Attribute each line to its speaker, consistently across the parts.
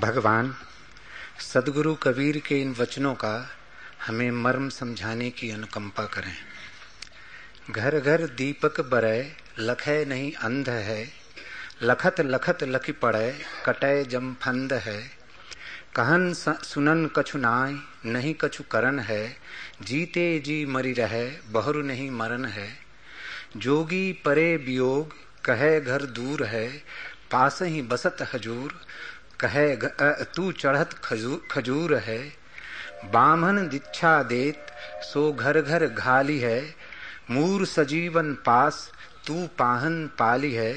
Speaker 1: भगवान, सदगुरु कबीर के इन वचनों का हमें मर्म समझाने की अनुकंपा करें। घर घर दीपक बरय लखय नहीं अंध है। लखत लखत लखी पड़े कटय जम फंद है। कहन सुनन कछु नाय, नहीं कछु करन है। जीते जी मरी रहे, बहुरु नहीं मरन है। जोगी परे वियोग कहे घर दूर है। पास ही बसत हजूर कहे तू चढ़त खजूर, है बामन दीक्षा देत सो घर घर घाली है मूर सजीवन पास तू पाहन पाली है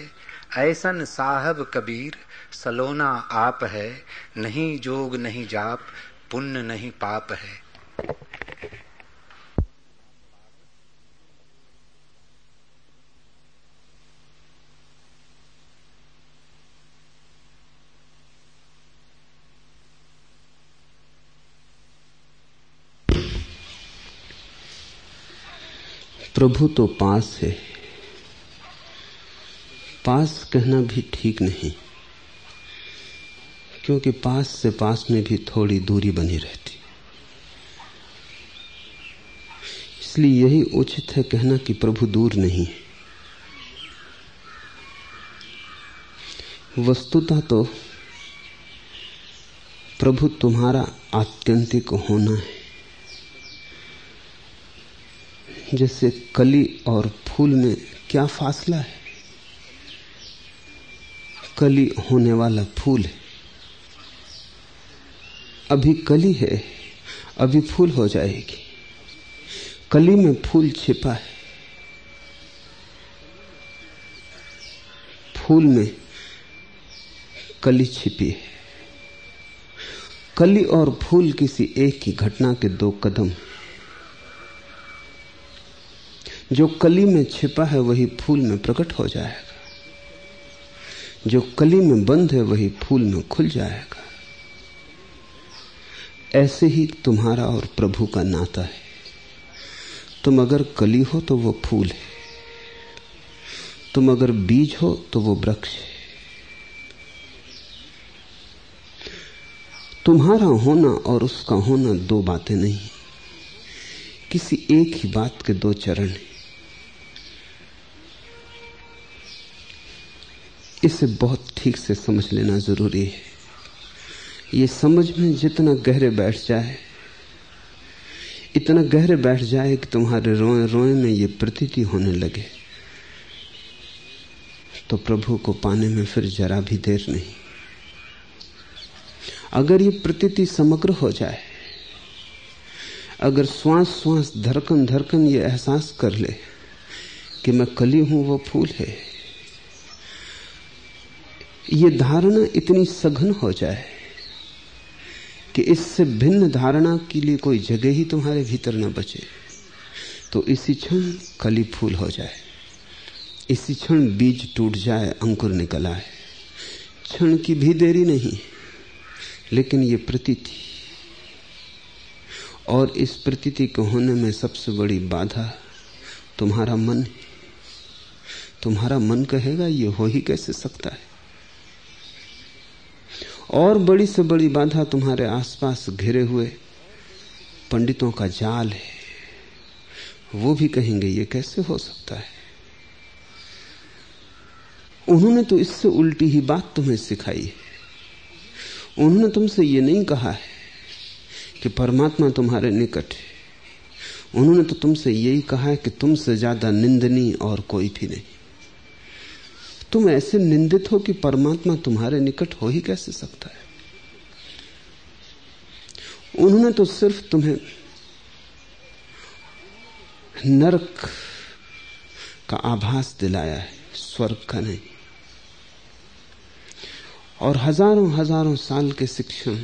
Speaker 1: ऐसन साहब कबीर सलोना आप है नहीं जोग नहीं जाप पुण्य नहीं पाप है।
Speaker 2: प्रभु तो पास है। पास कहना भी ठीक नहीं, क्योंकि पास से पास में भी थोड़ी दूरी बनी रहती। इसलिए यही उचित है कहना कि प्रभु दूर नहीं है। वस्तुतः तो प्रभु तुम्हारा आत्यंतिक होना है। जैसे कली और फूल में क्या फासला है? कली होने वाला फूल है। अभी कली है, अभी फूल हो जाएगी। कली में फूल छिपा है। फूल में कली छिपी है। कली और फूल किसी एक ही घटना के दो कदम है जो कली में छिपा है वही फूल में प्रकट हो जाएगा। जो कली में बंद है वही फूल में खुल जाएगा। ऐसे ही तुम्हारा और प्रभु का नाता है। तुम अगर कली हो तो वो फूल है। तुम अगर बीज हो तो वो वृक्ष है। तुम्हारा होना और उसका होना दो बातें नहीं। किसी एक ही बात के दो चरण हैं। इसे बहुत ठीक से समझ लेना ज़रूरी है। ये समझ में जितना गहरे बैठ जाए, इतना गहरे बैठ जाए कि तुम्हारे रोए रोए में ये प्रतीति होने लगे तो प्रभु को पाने में फिर जरा भी देर नहीं। अगर ये प्रतीति समग्र हो जाए, अगर श्वास श्वास धड़कन धड़कन ये एहसास कर ले कि मैं कली हूँ, वो फूल है। ये धारणा इतनी सघन हो जाए कि इससे भिन्न धारणा के लिए कोई जगह ही तुम्हारे भीतर न बचे तो इसी क्षण कली फूल हो जाए। इसी क्षण बीज टूट जाए, अंकुर निकल आए। क्षण की भी देरी नहीं, लेकिन ये प्रतीति। और इस प्रतीति के होने में सबसे बड़ी बाधा तुम्हारा मन तुम्हारा मन कहेगा, ये हो ही कैसे सकता है? और बड़ी से बड़ी बाधा तुम्हारे आसपास घिरे हुए पंडितों का जाल है। वो भी कहेंगे, ये कैसे हो सकता है? उन्होंने तो इससे उल्टी ही बात तुम्हें सिखाई है। उन्होंने तुमसे ये नहीं कहा है कि परमात्मा तुम्हारे निकट है। उन्होंने तो तुमसे यही कहा है कि तुमसे ज़्यादा निंदनी और कोई भी नहीं। तुम ऐसे निंदित हो कि परमात्मा तुम्हारे निकट हो ही कैसे सकता है? उन्होंने तो सिर्फ़ तुम्हें नरक का आभास दिलाया है, स्वर्ग का नहीं। और हज़ारों हज़ारों साल के शिक्षण,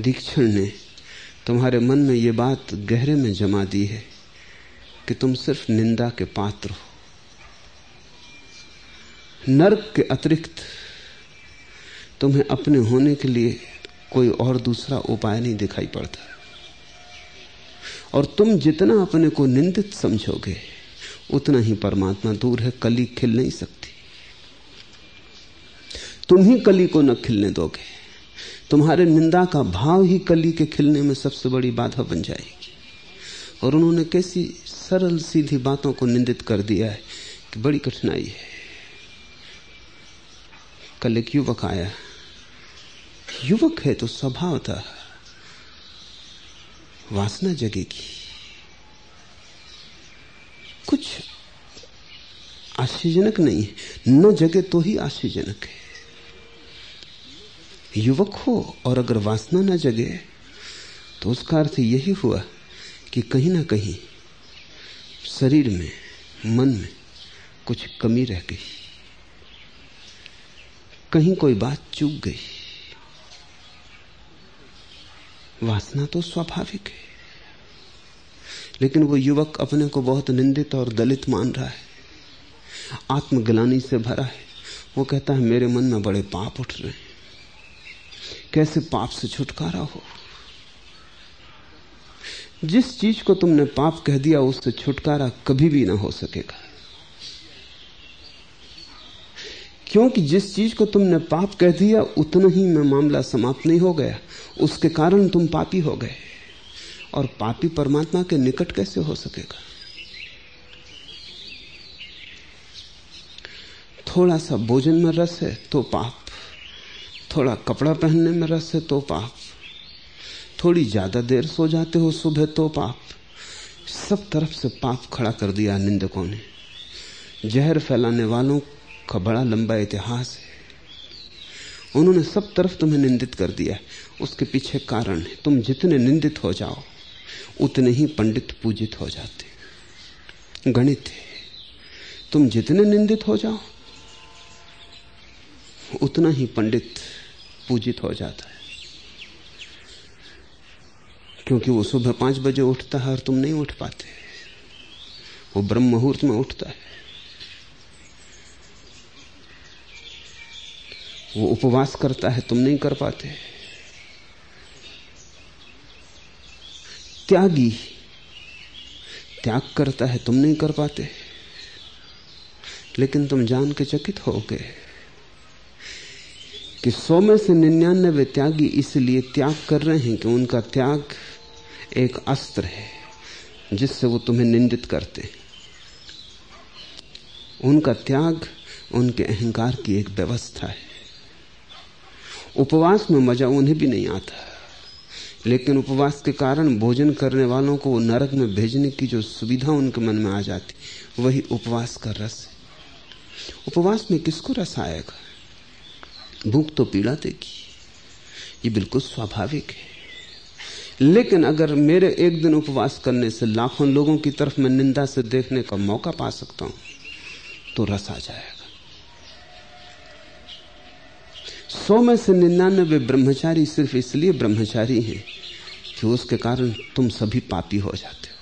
Speaker 2: दीक्षण ने तुम्हारे मन में ये बात गहरे में जमा दी है कि तुम सिर्फ़ निंदा के पात्र हो। नरक के अतिरिक्त तुम्हें अपने होने के लिए कोई और दूसरा उपाय नहीं दिखाई पड़ता। और तुम जितना अपने को निंदित समझोगे, उतना ही परमात्मा दूर है, कली खिल नहीं सकती। तुम ही कली को न खिलने दोगे, तुम्हारे निंदा का भाव ही कली के खिलने में सबसे बड़ी बाधा बन जाएगी। और उन्होंने कैसी सरल सीधी बातों को निंदित कर दिया है कि बड़ी कठिनाई है। कल एक युवक आया युवक है तो स्वभाव था। वासना जगेगी। कुछ आश्चर्यजनक नहीं है। न जगे तो ही आश्चर्यजनक है। युवक हो और अगर वासना न जगे तो उसका अर्थ यही हुआ कि कहीं ना कहीं शरीर में, मन में कुछ कमी रह गई। कहीं कोई बात चूक गई। वासना तो स्वाभाविक है। लेकिन वो युवक अपने को बहुत निंदित और दलित मान रहा है। आत्मग्लानी से भरा है। वो कहता है, मेरे मन में बड़े पाप उठ रहे हैं। कैसे पाप से छुटकारा हो? जिस चीज़ को तुमने पाप कह दिया, उससे छुटकारा कभी भी ना हो सकेगा। क्योंकि जिस चीज़ को तुमने पाप कह दिया, उतना ही में मामला समाप्त नहीं हो गया। उसके कारण तुम पापी हो गए। और पापी परमात्मा के निकट कैसे हो सकेगा? थोड़ा सा भोजन में रस है तो पाप। थोड़ा कपड़ा पहनने में रस है तो पाप। थोड़ी ज़्यादा देर सो जाते हो सुबह तो पाप। सब तरफ़ से पाप खड़ा कर दिया निंदकों ने। जहर फैलाने वालों का बड़ा लंबा इतिहास है। उन्होंने सब तरफ़ तुम्हें निंदित कर दिया उसके पीछे कारण है। तुम जितने निंदित हो जाओ, उतने ही पंडित पूजित हो जाते। गणित है। तुम जितने निंदित हो जाओ, उतना ही पंडित पूजित हो जाता है। क्योंकि वो सुबह पाँच बजे उठता है और तुम नहीं उठ पाते। वो ब्रह्म मुहूर्त में उठता है। वो उपवास करता है, तुम नहीं कर पाते। त्यागी, त्याग करता है, तुम नहीं कर पाते। लेकिन तुम जान के चकित हो गए कि सौ में से निन्यानवे त्यागी इसलिए त्याग कर रहे हैं कि उनका त्याग एक अस्त्र है, जिससे वो तुम्हें निंदित करते उनका त्याग, उनके अहंकार की एक व्यवस्था है। उपवास में मज़ा उन्हें भी नहीं आता लेकिन उपवास के कारण भोजन करने वालों को नरक में भेजने की जो सुविधा उनके मन में आ जाती, वही उपवास का रस है। उपवास में किसको रस आएगा? भूख तो पीड़ा देगी। ये बिल्कुल स्वाभाविक है। लेकिन अगर मेरे एक दिन उपवास करने से लाखों लोगों की तरफ़ मैं निंदा से देखने का मौका पा सकता हूँ तो रस आ जाएगा। सौ में से निन्यानबे ब्रह्मचारी सिर्फ़ इसलिए ब्रह्मचारी हैं कि उसके कारण तुम सभी पापी हो जाते हो।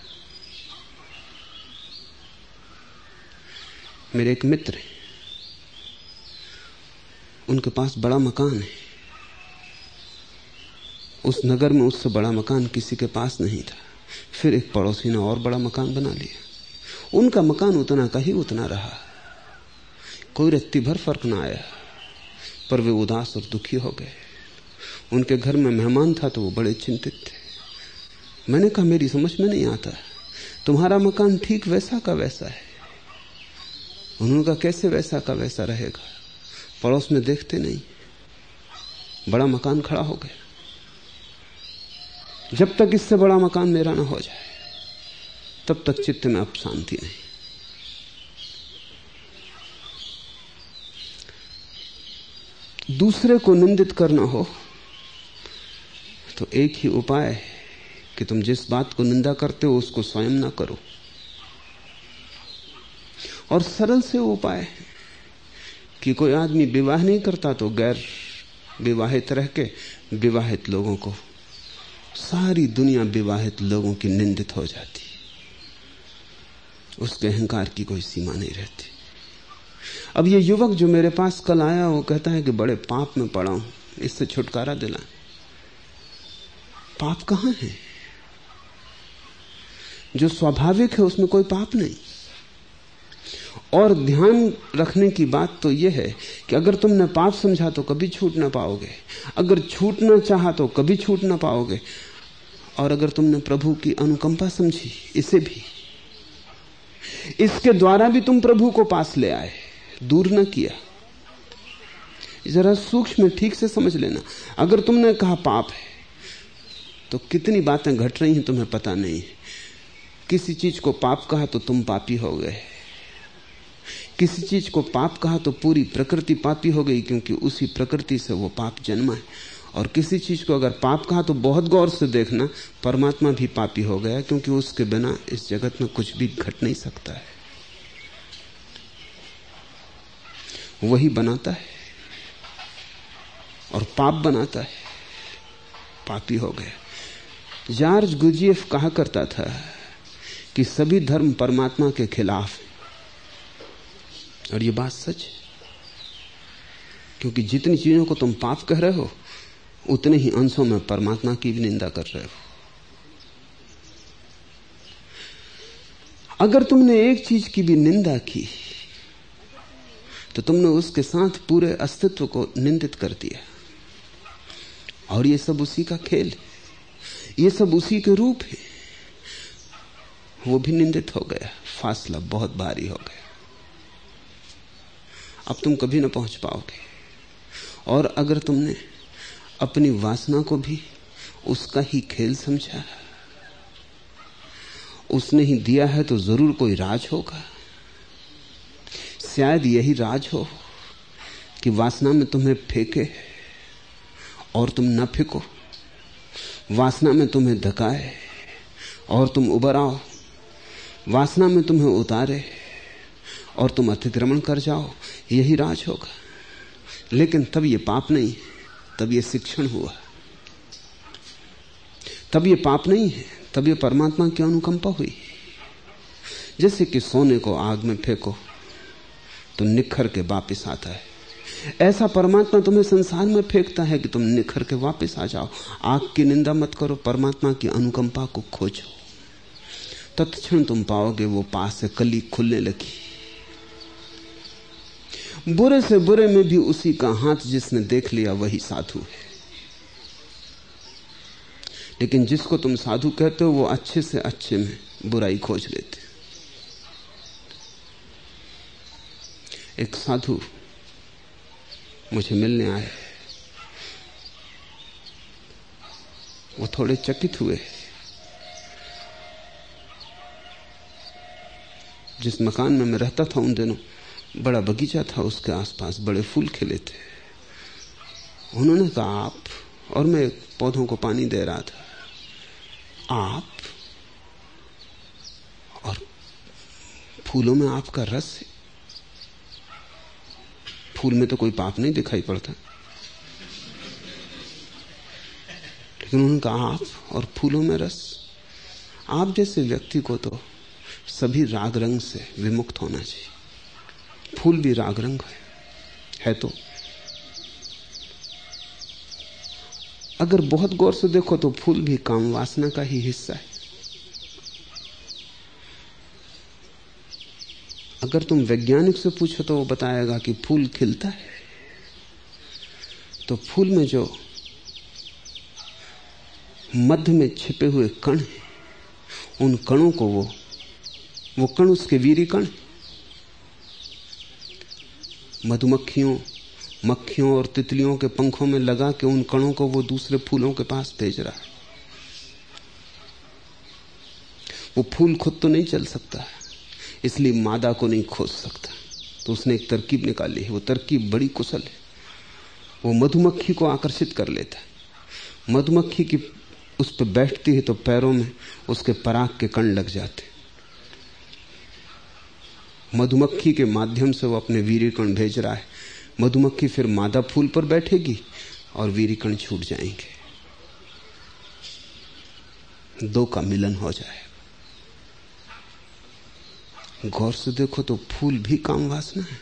Speaker 2: मेरे एक मित्र हैं। उनके पास बड़ा मकान है। उस नगर में उससे बड़ा मकान किसी के पास नहीं था। फिर एक पड़ोसी ने और बड़ा मकान बना लिया। उनका मकान उतना का ही उतना रहा। कोई रत्ती भर फ़र्क ना आया। पर वे उदास और दुखी हो गए। उनके घर में मेहमान था तो वो बड़े चिंतित थे। मैंने कहा, मेरी समझ में नहीं आता। तुम्हारा मकान ठीक वैसा का वैसा है। उन्होंने कहा, कैसे वैसा का वैसा रहेगा? पड़ोस में देखते नहीं। बड़ा मकान खड़ा हो गया। जब तक इससे बड़ा मकान मेरा ना हो जाए, तब तक चित्त में अब शांति नहीं। दूसरे को निंदित करना हो तो एक ही उपाय है कि तुम जिस बात को निंदा करते हो, उसको स्वयं ना करो। और सरल से उपाय है कि कोई आदमी विवाह नहीं करता तो गैर विवाहित रह के विवाहित लोगों को, सारी दुनिया विवाहित लोगों की निंदित हो जाती। उसके अहंकार की कोई सीमा नहीं रहती। अब ये युवक जो मेरे पास कल आया वो कहता है कि बड़े पाप में पड़ा हूँ, इससे छुटकारा दिला पाप कहाँ है? जो स्वाभाविक है उसमें कोई पाप नहीं। और ध्यान रखने की बात तो यह है कि अगर तुमने पाप समझा तो कभी छूट ना पाओगे। अगर छूटना चाहा तो कभी छूट ना पाओगे। और अगर तुमने प्रभु की अनुकंपा समझी, इसे भी। इसके द्वारा भी तुम प्रभु को पास ले आए। दूर न किया। जरा सूक्ष्म में ठीक से समझ लेना। अगर तुमने कहा पाप है तो कितनी बातें घट रही हैं तुम्हें पता नहीं। किसी चीज़ को पाप कहा तो तुम पापी हो गए। किसी चीज़ को पाप कहा तो पूरी प्रकृति पापी हो गई, क्योंकि उसी प्रकृति से वो पाप जन्मा है। और किसी चीज़ को अगर पाप कहा तो बहुत गौर से देखना, परमात्मा भी पापी हो गया, क्योंकि उसके बिना इस जगत में कुछ भी घट नहीं सकता है। वही बनाता है। और पाप बनाता है। पापी हो गया। जॉर्ज गुजियफ कहा करता था कि सभी धर्म परमात्मा के खिलाफ है। और ये बात सच है। क्योंकि जितनी चीज़ों को तुम पाप कह रहे हो, उतने ही अंशों में परमात्मा की भी निंदा कर रहे हो। अगर तुमने एक चीज़ की भी निंदा की तो तुमने उसके साथ पूरे अस्तित्व को निंदित कर दिया। और ये सब उसी का खेल है। ये सब उसी के रूप है। वो भी निंदित हो गया। फासला बहुत भारी हो गया। अब तुम कभी ना पहुँच पाओगे। और अगर तुमने अपनी वासना को भी उसका ही खेल समझा, उसने ही दिया है तो ज़रूर कोई राज होगा। शायद यही राज हो कि वासना में तुम्हें फेंके और तुम न फेंको। वासना में तुम्हें धकाए और तुम उबर आओ। वासना में तुम्हें उतारे और तुम अतिक्रमण कर जाओ। यही राज होगा। लेकिन तब ये पाप नहीं तब ये शिक्षण हुआ। तब ये पाप नहीं है, तब ये परमात्मा की अनुकंपा हुई। जैसे कि सोने को आग में फेंको तो निखर के वापिस आता है। ऐसा परमात्मा तुम्हें संसार में फेंकता है कि तुम निखर के वापस आ जाओ। आग की निंदा मत करो, परमात्मा की अनुकंपा को खोजो। तत्क्षण तुम पाओगे वो पास से कली खुलने लगी। बुरे से बुरे में भी उसी का हाथ जिसने देख लिया वही साधु है। लेकिन जिसको तुम साधु कहते हो, वो अच्छे से अच्छे में बुराई खोज लेते। एक साधु मुझे मिलने आए। वो थोड़े चकित हुए। जिस मकान में मैं रहता था उन दिनों, बड़ा बगीचा था, उसके आसपास बड़े फूल खिले थे। उन्होंने कहा, आप और मैं पौधों को पानी दे रहा था। आप और फूलों में आपका रस है फूल में तो कोई पाप नहीं दिखाई पड़ता। लेकिन उन्होंने कहा आप और फूलों में रस, आप जैसे व्यक्ति को तो सभी राग रंग से विमुक्त होना चाहिए। फूल भी राग रंग है है तो। अगर बहुत गौर से देखो तो फूल भी काम वासना का ही हिस्सा है। अगर तुम वैज्ञानिक से पूछो तो वो बताएगा कि फूल खिलता है। तो फूल में जो मध्य में छिपे हुए कण हैं, उन कणों को वो वो कण उसके वीरी कण है। मधुमक्खियों, मक्खियों और तितलियों के पंखों में लगा के उन कणों को वो दूसरे फूलों के पास भेज रहा है। वो फूल खुद तो नहीं चल सकता इसलिए मादा को नहीं खोज सकता। तो उसने एक तरकीब निकाली है। वो तरकीब बड़ी कुशल है। वो मधुमक्खी को आकर्षित कर लेता है। मधुमक्खी की उस पर बैठती है तो पैरों में उसके पराग के कण लग जाते मधुमक्खी के माध्यम से वो अपने वीरीकण भेज रहा है। मधुमक्खी फिर मादा फूल पर बैठेगी और वीरीकण छूट जाएँगे। दो का मिलन हो जाए गौर से देखो तो फूल भी काम वासना है।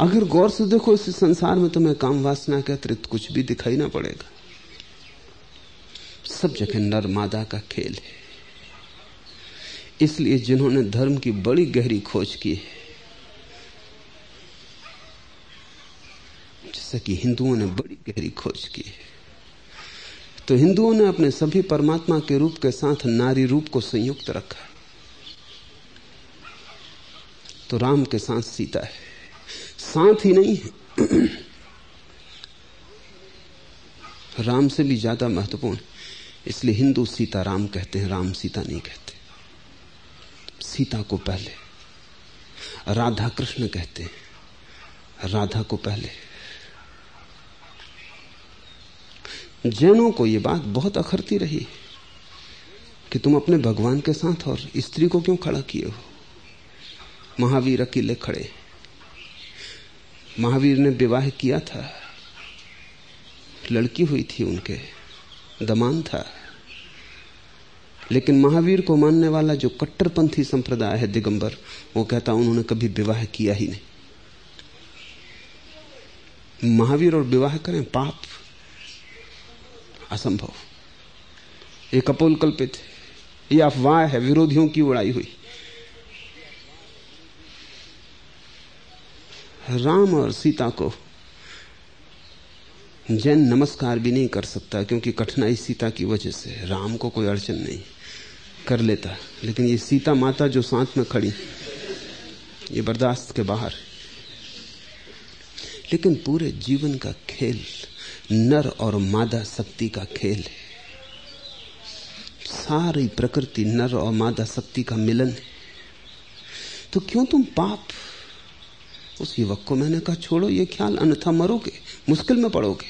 Speaker 2: अगर गौर से देखो इस संसार में तुम्हें काम वासना के अतिरिक्त कुछ भी दिखाई ना पड़ेगा। सब जगह नर मादा का खेल है। इसलिए जिन्होंने धर्म की बड़ी गहरी खोज की है, जैसे कि हिंदुओं ने बड़ी गहरी खोज की है तो हिंदुओं ने अपने सभी परमात्मा के रूप के साथ नारी रूप को संयुक्त रखा। तो राम के साथ सीता है। साथ ही नहीं है। राम से भी ज़्यादा महत्वपूर्ण। इसलिए हिंदू सीता राम कहते हैं, राम सीता नहीं कहते। सीता को पहले। राधा कृष्ण कहते हैं, राधा को पहले। जैनों को यह बात बहुत अखरती रही कि तुम अपने भगवान के साथ और स्त्री को क्यों खड़ा किए हो? महावीर अकेले खड़े। महावीर ने विवाह किया था। लड़की हुई थी उनके। दमान था। लेकिन महावीर को मानने वाला जो कट्टरपंथी संप्रदाय है दिगंबर, वो कहता, उन्होंने कभी विवाह किया ही नहीं। महावीर और विवाह करें, पाप असंभव। ये कपोल कल्पित ये अफवाह है, विरोधियों की उड़ाई हुई। राम और सीता को जैन नमस्कार भी नहीं कर सकता, क्योंकि कठिनाई सीता की वजह से राम को कोई अड़चन नहीं कर लेता। लेकिन ये सीता माता जो साथ में खड़ी, ये बर्दाश्त के बाहर लेकिन पूरे जीवन का खेल, नर और मादा शक्ति का खेल है। सारी प्रकृति नर और मादा शक्ति का मिलन है। तो क्यों तुम पाप उस युवक को मैंने कहा, छोड़ो, ये ख्याल, अन्यथा मरोगे, मुश्किल में पड़ोगे।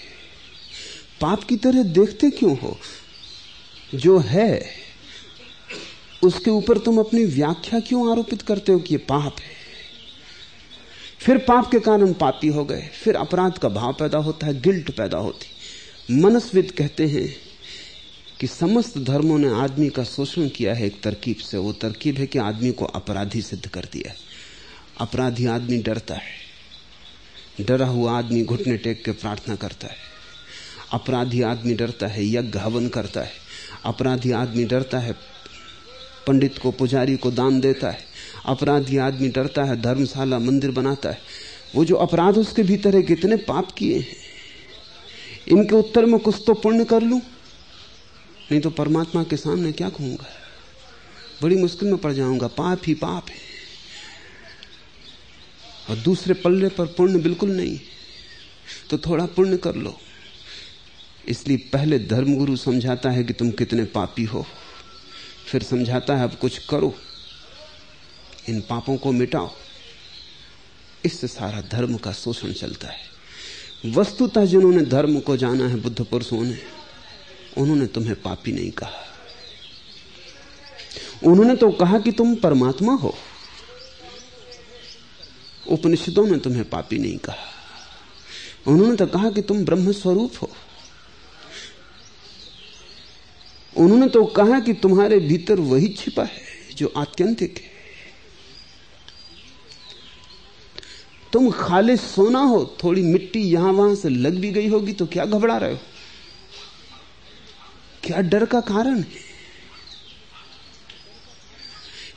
Speaker 2: पाप की तरह देखते क्यों हो? जो है, उसके ऊपर तुम अपनी व्याख्या क्यों आरोपित करते हो कि ये पाप है? फिर पाप के कारण पापी हो गए, फिर अपराध का भाव पैदा होता है, गिल्ट पैदा होती। मनस्विद कहते हैं कि समस्त धर्मों ने आदमी का शोषण किया है, एक तरकीब से, वो तरकीब है कि आदमी को अपराधी सिद्ध कर दिया अपराधी आदमी डरता है। डरा हुआ आदमी घुटने टेक के प्रार्थना करता है। अपराधी आदमी डरता है, यज्ञ हवन करता है। अपराधी आदमी डरता है, पंडित को, पुजारी को दान देता है। अपराधी आदमी डरता है, धर्मशाला, मंदिर बनाता है। वो जो अपराध उसके भीतर है, कितने पाप किए हैं। इनके उत्तर में कुछ तो पुण्य कर लू। नहीं तो परमात्मा के सामने क्या कहूँगा? बड़ी मुश्किल में पड़ जाऊँगा। पाप ही पाप है। और दूसरे पल्ले पर पुण्य बिल्कुल नहीं। तो थोड़ा पुण्य कर लो। इसलिए पहले धर्मगुरु समझाता है कि तुम कितने पापी हो। फिर समझाता है, अब कुछ करो। इन पापों को मिटाओ। इससे सारा धर्म का शोषण चलता है। वस्तुतः जिन्होंने धर्म को जाना है, बुद्ध पुरुषों ने, उन्होंने तुम्हें पापी नहीं कहा। उन्होंने तो कहा कि तुम परमात्मा हो। उपनिषदों ने तुम्हें पापी नहीं कहा। उन्होंने तो कहा कि तुम ब्रह्म स्वरूप हो। उन्होंने तो कहा कि तुम्हारे भीतर वही छिपा है जो आत्यंतिक है। तुम खाली सोना हो, थोड़ी मिट्टी यहाँ वहाँ से लग भी गई होगी तो क्या घबरा रहे हो? क्या डर का कारण है?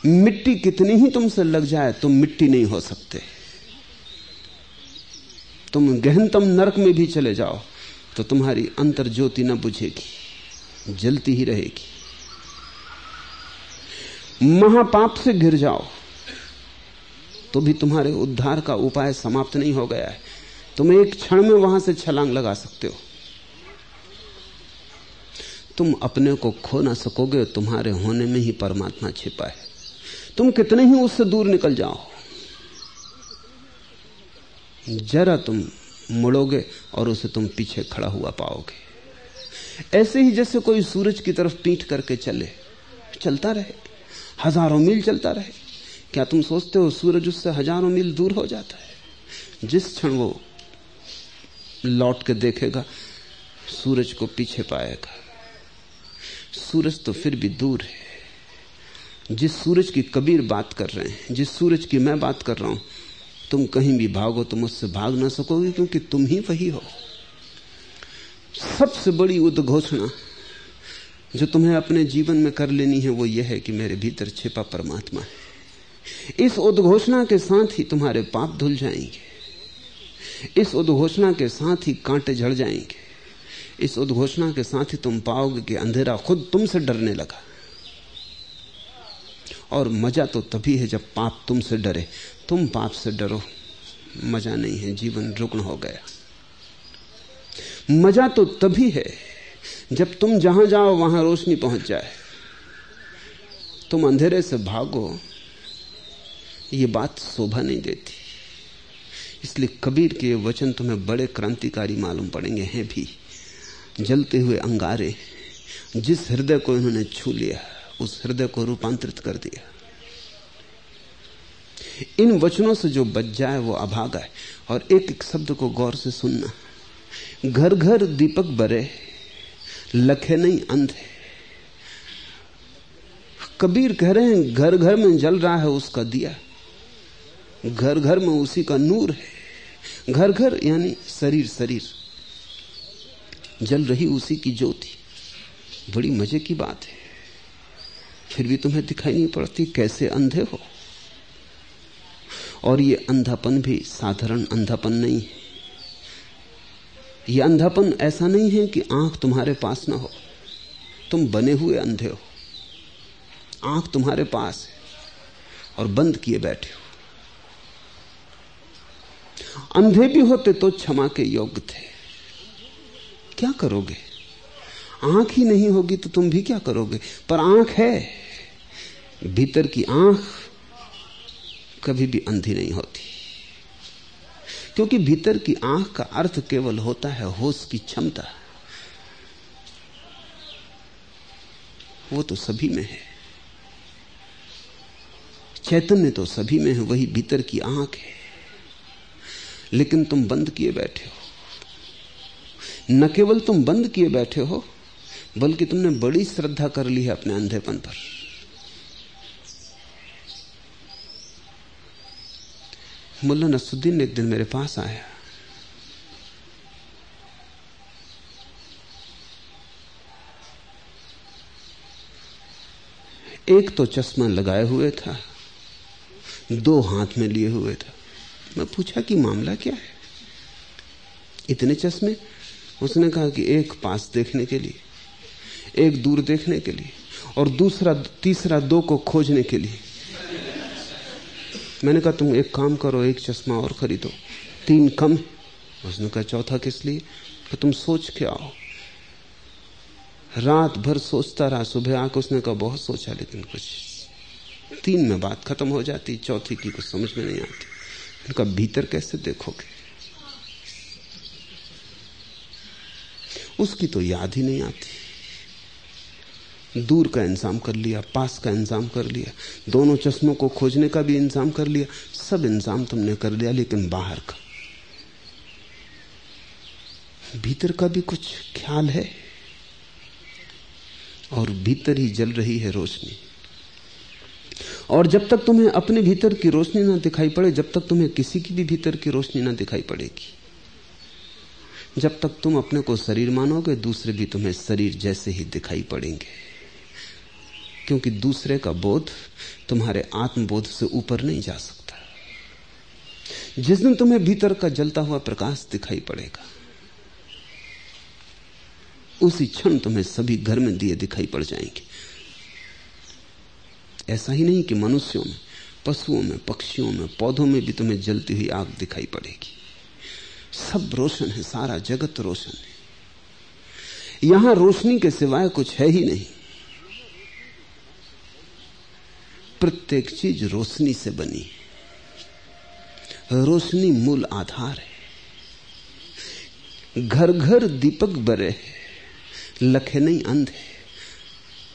Speaker 2: मिट्टी कितनी ही तुमसे लग जाए तुम मिट्टी नहीं हो सकते। तुम गहनतम नरक में भी चले जाओ तो तुम्हारी अंतर ज्योति न बुझेगी, जलती ही रहेगी। महापाप से घिर जाओ तो भी तुम्हारे उद्धार का उपाय समाप्त नहीं हो गया है। तुम एक क्षण में वहाँ से छलांग लगा सकते हो। तुम अपने को खो ना सकोगे, तुम्हारे होने में ही परमात्मा छिपा है। तुम कितने ही उससे दूर निकल जाओ जरा तुम मुड़ोगे और उसे तुम पीछे खड़ा हुआ पाओगे। ऐसे ही जैसे कोई सूरज की तरफ़ पीठ करके चले, चलता रहे, हज़ारों मील चलता रहे। क्या तुम सोचते हो सूरज उससे हज़ारों मील दूर हो जाता है? जिस क्षण वो लौट के देखेगा, सूरज को पीछे पाएगा। सूरज तो फिर भी दूर है। जिस सूरज की कबीर बात कर रहे हैं, जिस सूरज की मैं बात कर रहा हूँ तुम कहीं भी भागो तुम उससे भाग ना सकोगे क्योंकि तुम ही वही हो। सबसे बड़ी उद्घोषणा जो तुम्हें अपने जीवन में कर लेनी है वो यह है कि मेरे भीतर छिपा परमात्मा है। इस उद्घोषणा के साथ ही तुम्हारे पाप धुल जाएँगे। इस उद्घोषणा के साथ ही कांटे झड़ जाएँगे। इस उद्घोषणा के साथ ही तुम पाओगे कि अंधेरा खुद तुमसे डरने लगा। और मज़ा तो तभी है जब पाप तुमसे डरे। तुम पाप से डरो। मज़ा नहीं है, जीवन रुग्ण हो गया। मज़ा तो तभी है जब तुम जहाँ जाओ, वहाँ रोशनी पहुँच जाए। तुम अंधेरे से भागो, ये बात शोभा नहीं देती। इसलिए कबीर के वचन तुम्हें बड़े क्रांतिकारी मालूम पड़ेंगे, हैं भी। जलते हुए अंगारे, जिस हृदय को इन्होंने छू लिया, उस हृदय को रूपांतरित कर दिया। इन वचनों से जो बच जाए वो अभागा है। और एक एक शब्द को गौर से सुनना। घर घर दीपक बरे, लखे नहीं अंधे कबीर कह रहे हैं, घर घर में जल रहा है उसका दिया। घर घर में उसी का नूर है। घर घर यानी शरीर शरीर। जल रही उसी की ज्योति। बड़ी मज़े की बात है। फिर भी तुम्हें दिखाई नहीं पड़ती कैसे अंधे हो। और ये अंधापन भी साधारण अंधापन नहीं है। ये अंधापन ऐसा नहीं है कि आँख तुम्हारे पास ना हो। तुम बने हुए अंधे हो। आँख तुम्हारे पास है और बंद किए बैठे हो। अंधे भी होते तो क्षमा के योग्य थे। क्या करोगे? आँख ही नहीं होगी तो तुम भी क्या करोगे? पर आँख है। भीतर की आँख कभी भी अंधी नहीं होती। क्योंकि भीतर की आँख का अर्थ केवल होता है होश की क्षमता। वो तो सभी में है। चैतन्य तो सभी में है, वही भीतर की आँख है। लेकिन तुम बंद किए बैठे हो। न केवल तुम बंद किए बैठे हो, बल्कि तुमने बड़ी श्रद्धा कर ली है अपने अंधेपन पर। मुल्ला नसुद्दीन एक दिन मेरे पास आया। एक तो चश्मा लगाए हुए था, दो हाथ में लिए हुए था। मैं पूछा कि मामला क्या है? इतने चश्मे? उसने कहा कि एक पास देखने के लिए, एक दूर देखने के लिए, और दूसरा, तीसरा दो को खोजने के लिए। मैंने कहा, तुम एक काम करो, एक चश्मा और खरीदो। तीन कम उसने कहा चौथा किस लिए? कि तुम सोच के आओ। रात भर सोचता रहा, सुबह आके उसने कहा, बहुत सोचा, लेकिन कुछ तीन में बात खत्म हो जाती, चौथी की कुछ समझ में नहीं आती। उनका भीतर कैसे देखोगे? उसकी तो याद ही नहीं आती। दूर का इंतज़ाम कर लिया, पास का इंतज़ाम कर लिया, दोनों चश्मों को खोजने का भी इंतज़ाम कर लिया, सब इंतज़ाम तुमने कर लिया, लेकिन बाहर का। भीतर का भी कुछ ख्याल है? और भीतर ही जल रही है रोशनी। और जब तक तुम्हें अपने भीतर की रोशनी ना दिखाई पड़े, जब तक तुम्हें किसी की भी भीतर की रोशनी ना दिखाई पड़ेगी। जब तक तुम अपने को शरीर मानोगे, दूसरे भी तुम्हें शरीर जैसे ही दिखाई पड़ेंगे। क्योंकि दूसरे का बोध तुम्हारे आत्मबोध से ऊपर नहीं जा सकता। जिस दिन तुम्हें भीतर का जलता हुआ प्रकाश दिखाई पड़ेगा, उसी क्षण तुम्हें सभी घर में दिए दिखाई पड़ जाएँगे। ऐसा ही नहीं कि मनुष्यों में, पशुओं में, पक्षियों में, पौधों में भी तुम्हें जलती हुई आग दिखाई पड़ेगी। सब रोशन है, सारा जगत रोशन है। यहाँ रोशनी के सिवाय कुछ है ही नहीं। प्रत्येक चीज़ रोशनी से बनी है। रोशनी मूल आधार है। घर घर दीपक बरे है। लखे नहीं अंधे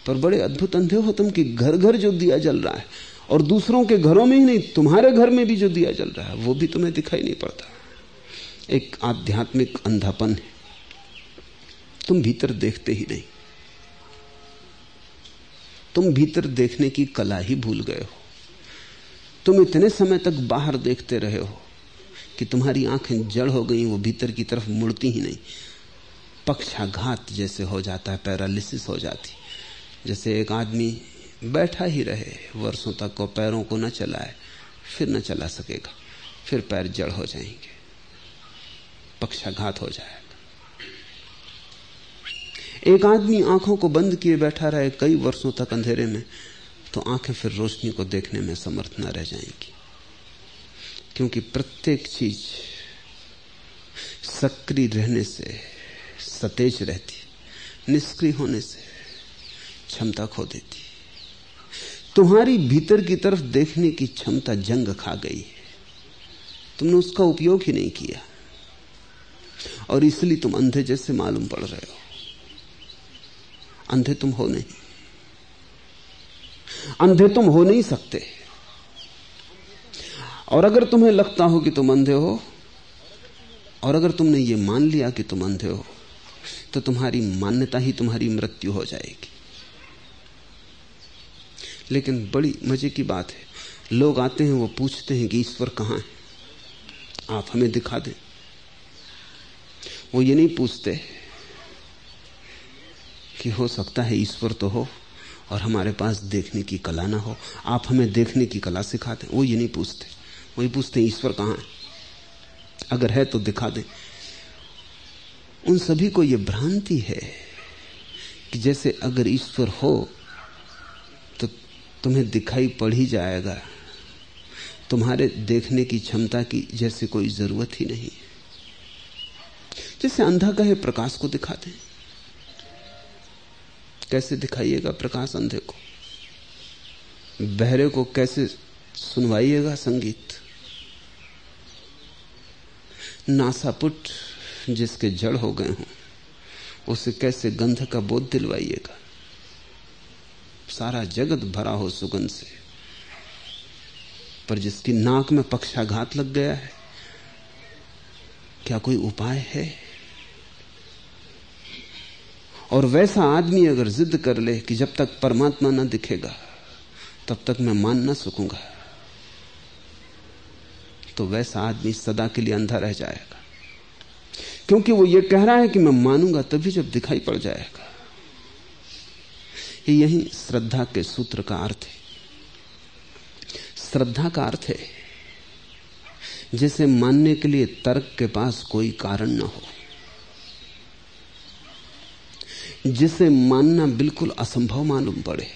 Speaker 2: पर बड़े अद्भुत अंधे हो तुम कि घर घर जो दिया जल रहा है, और दूसरों के घरों में ही नहीं, तुम्हारे घर में भी जो दिया जल रहा है, वो भी तुम्हें दिखाई नहीं पड़ता। एक आध्यात्मिक अंधापन है। तुम भीतर देखते ही नहीं। तुम भीतर देखने की कला ही भूल गए हो। तुम इतने समय तक बाहर देखते रहे हो कि तुम्हारी आँखें जड़ हो गई, वो भीतर की तरफ़ मुड़ती ही नहीं। पक्षाघात जैसे हो जाता है, पैरालिसिस हो जाती। जैसे एक आदमी बैठा ही रहे, वर्षों तक और पैरों को न चलाए, फिर न चला सकेगा, फिर पैर जड़ हो जाएँगे। पक्षाघात हो जाएगा एक आदमी आँखों को बंद किए बैठा रहे कई वर्षों तक अंधेरे में तो आँखें फिर रोशनी को देखने में समर्थ न रह जाएँगी। क्योंकि प्रत्येक चीज़ सक्रिय रहने से, सतेज रहती, निष्क्रिय होने से क्षमता खो देती। तुम्हारी भीतर की तरफ़ देखने की क्षमता जंग खा गई है। तुमने उसका उपयोग ही नहीं किया। और इसलिए तुम अंधे जैसे मालूम पड़ रहे हो। अंधे तुम हो नहीं। अंधे तुम हो नहीं सकते। और अगर तुम्हें लगता हो कि तुम अंधे हो, और अगर तुमने ये मान लिया कि तुम अंधे हो तो तुम्हारी मान्यता ही तुम्हारी मृत्यु हो जाएगी। लेकिन बड़ी मज़े की बात है, लोग आते हैं, वो पूछते हैं कि ईश्वर कहाँ है? आप हमें दिखा दें। वो ये नहीं पूछते कि हो सकता है ईश्वर तो हो और हमारे पास देखने की कला ना हो। आप हमें देखने की कला सिखाते वो ये नहीं पूछते। वही पूछते ईश्वर कहाँ है? अगर है तो दिखा दे। उन सभी को यह भ्रांति है कि जैसे अगर ईश्वर हो तो तुम्हें दिखाई पड़ ही जाएगा। तुम्हारे देखने की क्षमता की जैसे कोई ज़रूरत ही नहीं। जैसे अंधा कहे प्रकाश को दिखा दे कैसे दिखाइएगा प्रकाश अंधे को? बहरे को कैसे सुनवाइएगा संगीत? नासापुट जिसके जड़ हो गए हों, उसे कैसे गंध का बोध दिलवाइएगा? सारा जगत भरा हो सुगंध से, पर जिसकी नाक में पक्षाघात लग गया है, क्या कोई उपाय है? और वैसा आदमी अगर जिद कर ले कि जब तक परमात्मा ना दिखेगा, तब तक मैं मान ना सकूँगा तो वैसा आदमी सदा के लिए अंधा रह जाएगा। क्योंकि वो ये कह रहा है कि मैं मानूँगा तभी जब दिखाई पड़ जाएगा। यही श्रद्धा के सूत्र का अर्थ है। श्रद्धा का अर्थ है, जिसे मानने के लिए तर्क के पास कोई कारण न हो। जिसे मानना बिल्कुल असंभव मालूम पड़े।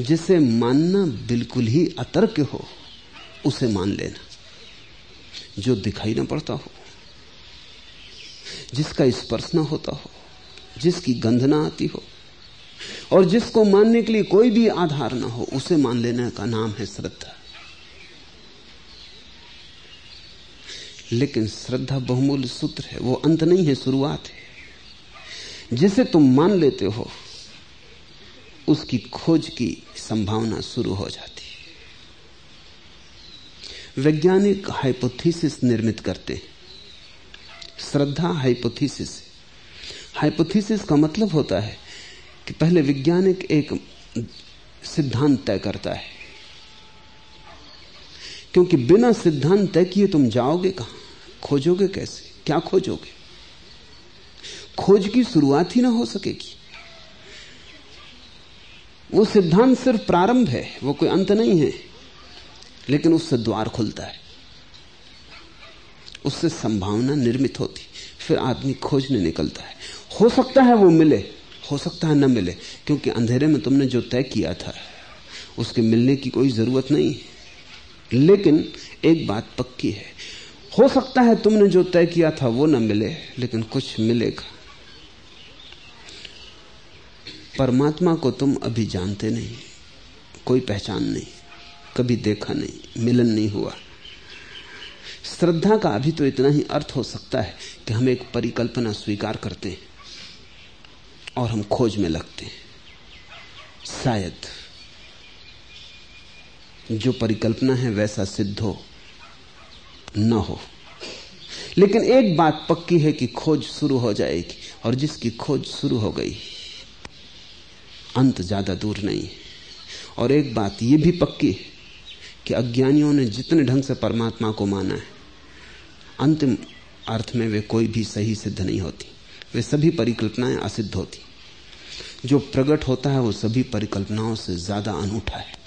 Speaker 2: जिसे मानना बिल्कुल ही अतर्क हो, उसे मान लेना, जो दिखाई ना पड़ता हो, जिसका स्पर्श ना होता हो, जिसकी गंध ना आती हो, और जिसको मानने के लिए कोई भी आधार ना हो, उसे मान लेने का नाम है श्रद्धा। लेकिन श्रद्धा बहुमूल्य सूत्र है, वो अंत नहीं है, शुरुआत है। जिसे तुम मान लेते हो, उसकी खोज की संभावना शुरू हो जाती है। वैज्ञानिक हाइपोथेसिस निर्मित करते हैं। श्रद्धा हाइपोथेसिस। हाइपोथेसिस का मतलब होता है कि पहले वैज्ञानिक एक सिद्धांत तय करता है। क्योंकि बिना सिद्धांत तय किए तुम जाओगे कहाँ? खोजोगे कैसे? क्या खोजोगे? खोज की शुरुआत ही ना हो सकेगी। वो सिद्धांत सिर्फ़ प्रारंभ है, वो कोई अंत नहीं है, लेकिन उससे द्वार खुलता है। उससे संभावना निर्मित होती, फिर आदमी खोजने निकलता है। हो सकता है वो मिले, हो सकता है न मिले, क्योंकि अंधेरे में तुमने जो तय किया था, उसके मिलने की कोई ज़रूरत नहीं लेकिन एक बात पक्की है, हो सकता है तुमने जो तय किया था वो ना मिले, लेकिन कुछ मिलेगा। परमात्मा को तुम अभी जानते नहीं। कोई पहचान नहीं, कभी देखा नहीं, मिलन नहीं हुआ। श्रद्धा का अभी तो इतना ही अर्थ हो सकता है कि हम एक परिकल्पना स्वीकार करते हैं और हम खोज में लगते हैं। शायद जो परिकल्पना है वैसा सिद्ध हो, न हो। लेकिन एक बात पक्की है कि खोज शुरू हो जाएगी और जिसकी खोज शुरू हो गई अंत ज़्यादा दूर नहीं है। और एक बात यह भी पक्की है कि अज्ञानियों ने जितने ढंग से परमात्मा को माना है, अंतिम अर्थ में वे कोई भी सही सिद्ध नहीं होती। वे सभी परिकल्पनाएँ असिद्ध होती। जो प्रकट होता है, वो सभी परिकल्पनाओं से ज़्यादा अनूठा है।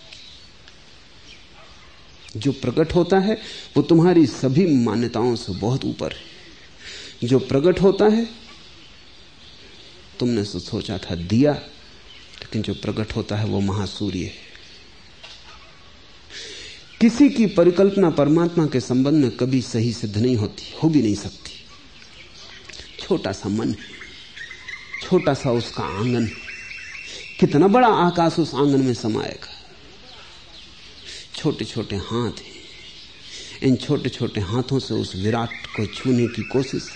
Speaker 2: जो प्रकट होता है, वो तुम्हारी सभी मान्यताओं से बहुत ऊपर है। जो प्रकट होता है, तुमने सोचा था दिया। लेकिन जो प्रकट होता है वो महासूर्य है। किसी की परिकल्पना परमात्मा के संबंध में कभी सही सिद्ध नहीं होती, हो भी नहीं सकती। छोटा सा मन छोटा सा उसका आँगन कितना बड़ा आकाश उस आँगन में समाएगा। छोटे छोटे हाथ हैं। इन छोटे छोटे हाथों से उस विराट को छूने की कोशिश,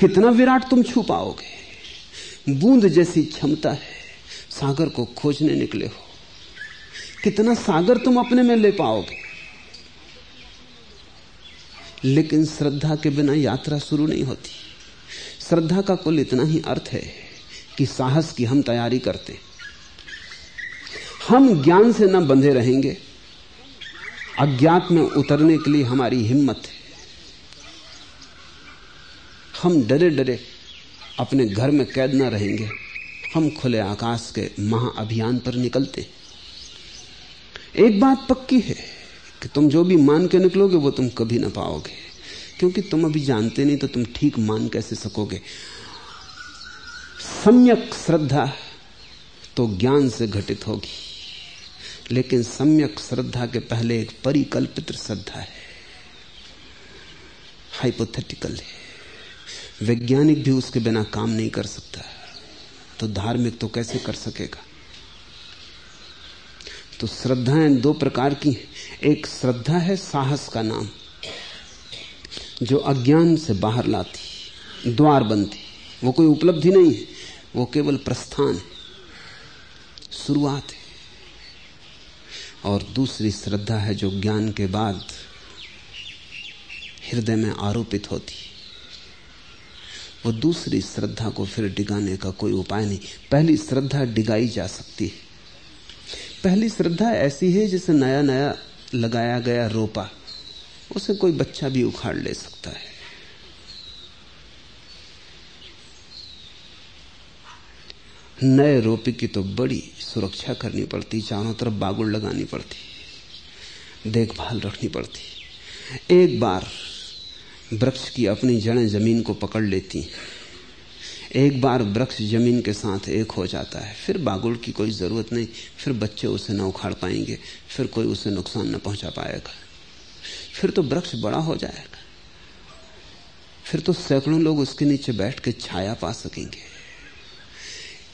Speaker 2: कितना विराट तुम छू पाओगे? बूंद जैसी क्षमता है। सागर को खोजने निकले हो। कितना सागर तुम अपने में ले पाओगे? लेकिन श्रद्धा के बिना यात्रा शुरू नहीं होती। श्रद्धा का कुल इतना ही अर्थ है कि साहस की हम तैयारी करते। हम ज्ञान से न बंधे रहेंगे। अज्ञात में उतरने के लिए हमारी हिम्मत है। हम डरे डरे अपने घर में कैद न रहेंगे। हम खुले आकाश के महाअभियान पर निकलते। एक बात पक्की है कि तुम जो भी मान के निकलोगे, वो तुम कभी ना पाओगे। क्योंकि तुम अभी जानते नहीं तो तुम ठीक मान कैसे सकोगे? सम्यक श्रद्धा तो ज्ञान से घटित होगी। लेकिन सम्यक श्रद्धा के पहले एक परिकल्पित श्रद्धा है। हाइपोथेटिकल है। वैज्ञानिक भी उसके बिना काम नहीं कर सकता। तो धार्मिक तो कैसे कर सकेगा? तो श्रद्धाएँ दो प्रकार की एक श्रद्धा है साहस का नाम, जो अज्ञान से बाहर लाती द्वार बनती वो कोई उपलब्धि नहीं है, वो केवल प्रस्थान है, शुरुआत है। और दूसरी श्रद्धा है जो ज्ञान के बाद हृदय में आरोपित होती वो दूसरी श्रद्धा को फिर डिगाने का कोई उपाय नहीं। पहली श्रद्धा डिगाई जा सकती है। पहली श्रद्धा ऐसी है जिसे नया नया लगाया गया रोपा, उसे कोई बच्चा भी उखाड़ ले सकता है। नए रोपे की तो बड़ी सुरक्षा करनी पड़ती, चारों तरफ़ बागुड़ लगानी पड़ती, देखभाल रखनी पड़ती। एक बार वृक्ष की अपनी जड़ें ज़मीन को पकड़ लेती हैं। एक बार वृक्ष ज़मीन के साथ एक हो जाता है, फिर बागुड़ की कोई ज़रूरत नहीं, फिर बच्चे उसे न उखाड़ पाएँगे, फिर कोई उसे नुकसान न पहुँचा पाएगा। फिर तो वृक्ष बड़ा हो जाएगा। फिर तो सैकड़ों लोग उसके नीचे बैठ के छाया पा सकेंगे।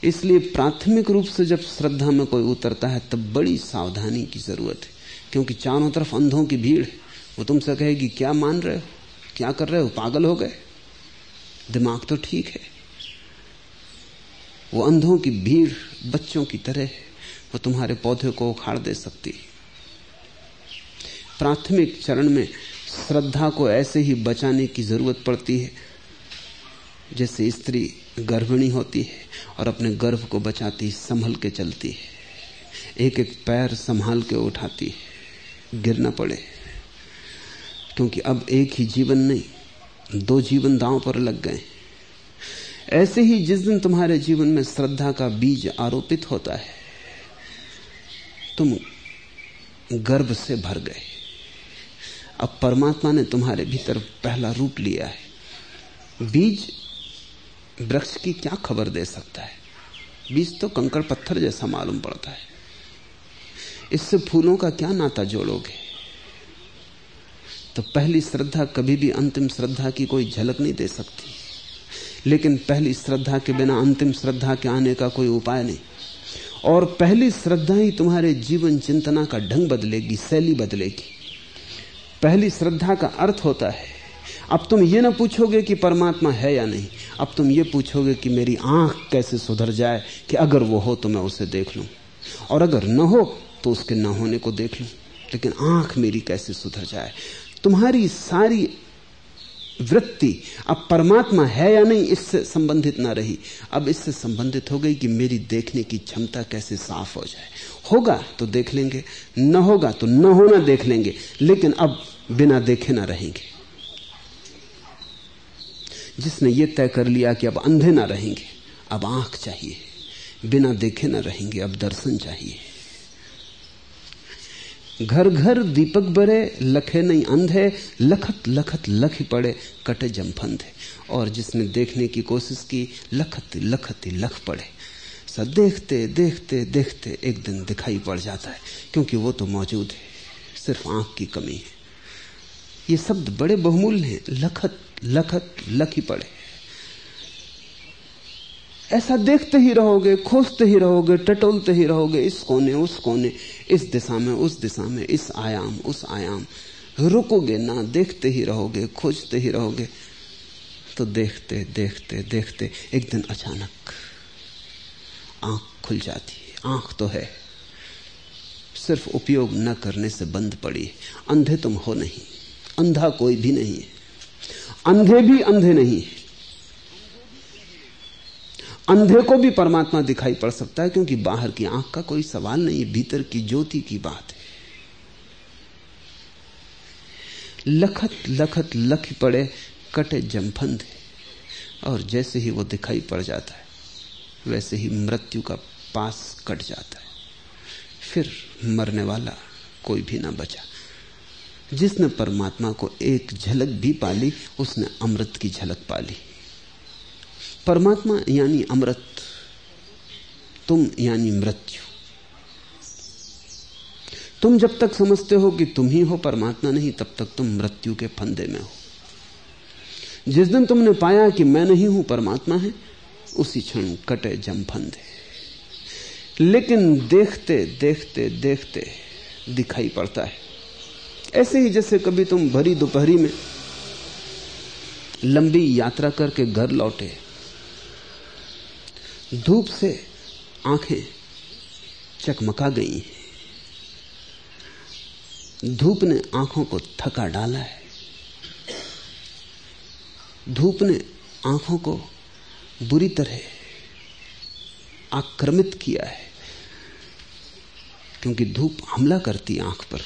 Speaker 2: इसलिए प्राथमिक रूप से जब श्रद्धा में कोई उतरता है, तब बड़ी सावधानी की ज़रूरत है, क्योंकि चारों तरफ़ अंधों की भीड़ वो तुमसे कहेगी, क्या मान रहे हो? क्या कर रहे हो? पागल हो गए? दिमाग तो ठीक है। वो अंधों की भीड़ बच्चों की तरह है। वो तुम्हारे पौधे को उखाड़ दे सकती प्राथमिक चरण में श्रद्धा को ऐसे ही बचाने की ज़रूरत पड़ती है, जैसे स्त्री गर्भिणी होती है और अपने गर्भ को बचाती, संभल के चलती है। एक एक पैर संभाल के उठाती है। गिरना पड़े। क्योंकि अब एक ही जीवन नहीं, दो जीवन दांव पर लग गए। ऐसे ही जिस दिन तुम्हारे जीवन में श्रद्धा का बीज आरोपित होता है, तुम गर्भ से भर गए। अब परमात्मा ने तुम्हारे भीतर पहला रूप लिया है। बीज वृक्ष की क्या खबर दे सकता है? बीज तो कंकड़ पत्थर जैसा मालूम पड़ता है। इससे फूलों का क्या नाता जोड़ोगे? तो पहली श्रद्धा कभी भी अंतिम श्रद्धा की कोई झलक नहीं दे सकती। लेकिन पहली श्रद्धा के बिना अंतिम श्रद्धा के आने का कोई उपाय नहीं। और पहली श्रद्धा ही तुम्हारे जीवन चिंतना का ढंग बदलेगी, शैली बदलेगी। पहली श्रद्धा का अर्थ होता है, अब तुम ये ना पूछोगे कि परमात्मा है या नहीं, अब तुम ये पूछोगे कि मेरी आँख कैसे सुधर जाए कि अगर वो हो तो मैं उसे देख लूँ, और अगर न हो तो उसके न होने को देख लूँ, लेकिन आँख मेरी कैसे सुधर जाए। तुम्हारी सारी वृत्ति अब परमात्मा है या नहीं, इससे संबंधित ना रही। अब इससे संबंधित हो गई कि मेरी देखने की क्षमता कैसे साफ़ हो जाए। होगा तो देख लेंगे, न होगा तो न होना देख लेंगे, लेकिन अब बिना देखे ना रहेंगे। जिसने ये तय कर लिया कि अब अंधे ना रहेंगे, अब आँख चाहिए। बिना देखे ना रहेंगे, अब दर्शन चाहिए। घर घर दीपक बरे, लखे नहीं अंधे लखत लखत लख पड़े, कटे जमफंद और जिसने देखने की कोशिश की, लखत लखत लख पड़े। सब देखते देखते देखते एक दिन दिखाई पड़ जाता है, क्योंकि वो तो मौजूद है, सिर्फ़ आँख की कमी है। ये शब्द बड़े बहुमूल्य हैं, लखत लखत लख पड़े। ऐसा देखते ही रहोगे, खोजते ही रहोगे, टटोलते ही रहोगे, इस कोने, उस कोने, इस दिशा में, उस दिशा में, इस आयाम, उस आयाम। रुकोगे ना, देखते ही रहोगे, खोजते ही रहोगे तो देखते देखते देखते, एक दिन अचानक आँख खुल जाती है। आँख तो है, सिर्फ़ उपयोग न करने से बंद पड़ी अंधे तुम हो नहीं, अंधा कोई भी नहीं है। अंधे भी अंधे नहीं है। अंधे को भी परमात्मा दिखाई पड़ सकता है, क्योंकि बाहर की आँख का कोई सवाल नहीं है, भीतर की ज्योति की बात है। लखत लखत, लख पड़े, कटे जमफंद और जैसे ही वो दिखाई पड़ जाता है, वैसे ही मृत्यु का पास कट जाता है। फिर मरने वाला कोई भी ना बचा। जिसने परमात्मा को एक झलक भी पाली, उसने अमृत की झलक पाली। परमात्मा यानी अमृत, तुम यानी मृत्यु। तुम जब तक समझते हो कि तुम ही हो, परमात्मा नहीं, तब तक तुम मृत्यु के फंदे में हो। जिस दिन तुमने पाया कि मैं नहीं हूँ, परमात्मा है, उसी क्षण कटे जम फंदे। लेकिन देखते देखते देखते दिखाई पड़ता है। ऐसे ही जैसे कभी तुम भरी दोपहरी में लंबी यात्रा करके घर लौटे धूप से आँखें चकमका गई धूप ने आँखों को थका डाला है। धूप ने आँखों को बुरी तरह आक्रमित किया है, क्योंकि धूप हमला करती आँख पर।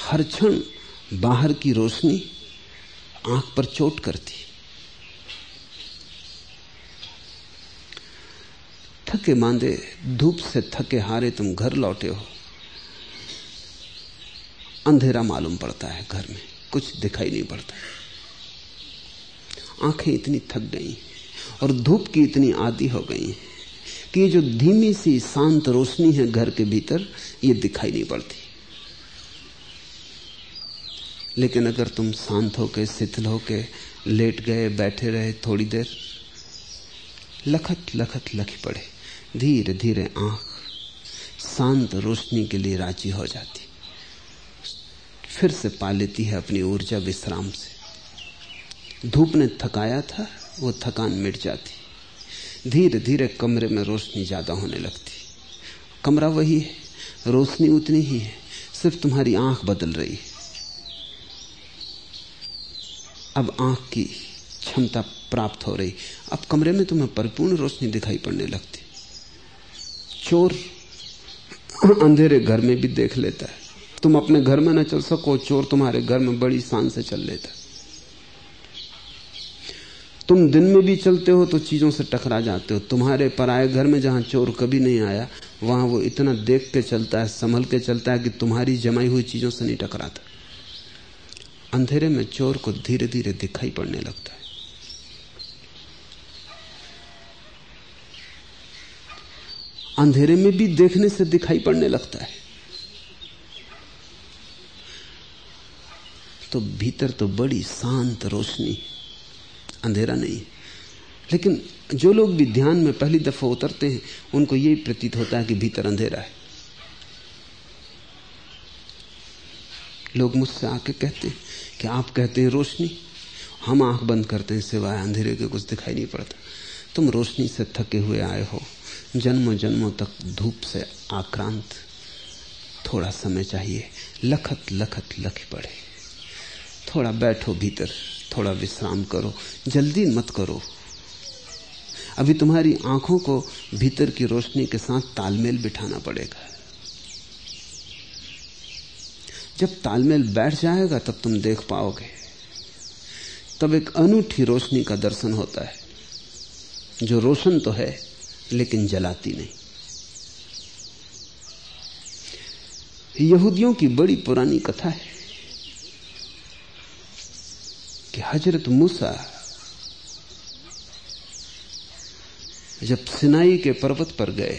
Speaker 2: हर क्षण बाहर की रोशनी आँख पर चोट करती। थके मांदे, धूप से थके हारे तुम घर लौटे हो। अंधेरा मालूम पड़ता है घर में, कुछ दिखाई नहीं पड़ता। आँखें इतनी थक गई और धूप की इतनी आदि हो गई कि ये जो धीमी सी शांत रोशनी है घर के भीतर, ये दिखाई नहीं पड़ती। लेकिन अगर तुम शांत होके, शिथिल होके, लेट गए, बैठे रहे थोड़ी देर लखत लखत लखी पड़े। धीरे धीरे आँख शांत रोशनी के लिए राज़ी हो जाती। फिर से पा लेती है अपनी ऊर्जा विश्राम से। धूप ने थकाया था, वो थकान मिट जाती। धीरे धीरे कमरे में रोशनी ज़्यादा होने लगती। कमरा वही है, रोशनी उतनी ही है, सिर्फ़ तुम्हारी आँख बदल रही है। अब आँख की क्षमता प्राप्त हो रही। अब कमरे में तुम्हें परिपूर्ण रोशनी दिखाई पड़ने लगती। चोर अंधेरे घर में भी देख लेता है। तुम अपने घर में न चल सको, चोर तुम्हारे घर में बड़ी शान से चल लेता है। तुम दिन में भी चलते हो तो चीज़ों से टकरा जाते हो। तुम्हारे पराए घर में जहाँ चोर कभी नहीं आया, वहाँ वो इतना देख के चलता है, संभल के चलता है कि तुम्हारी जमाई हुई चीज़ों से नहीं टकराता। अंधेरे में चोर को धीरे धीरे दिखाई पड़ने लगता है। अंधेरे में भी देखने से दिखाई पड़ने लगता है। तो भीतर तो बड़ी शांत रोशनी अंधेरा नहीं लेकिन जो लोग भी ध्यान में पहली दफ़ा उतरते हैं, उनको यही प्रतीत होता है कि भीतर अंधेरा है। लोग मुझसे आके कहते हैं कि आप कहते हैं रोशनी, हम आँख बंद करते हैं सिवाय अंधेरे के कुछ दिखाई नहीं पड़ता। तुम रोशनी से थके हुए आए हो। जन्मों जन्मों तक धूप से आक्रांत थोड़ा समय चाहिए। लखत लखत, लख पड़े। थोड़ा बैठो भीतर, थोड़ा विश्राम करो। जल्दी मत करो। अभी तुम्हारी आँखों को भीतर की रोशनी के साथ तालमेल बिठाना पड़ेगा। जब तालमेल बैठ जाएगा, तब तुम देख पाओगे। तब एक अनूठी रोशनी का दर्शन होता है। जो रोशन तो है लेकिन जलाती नहीं। यहूदियों की बड़ी पुरानी कथा है कि हज़रत मूसा जब सिनाई के पर्वत पर गए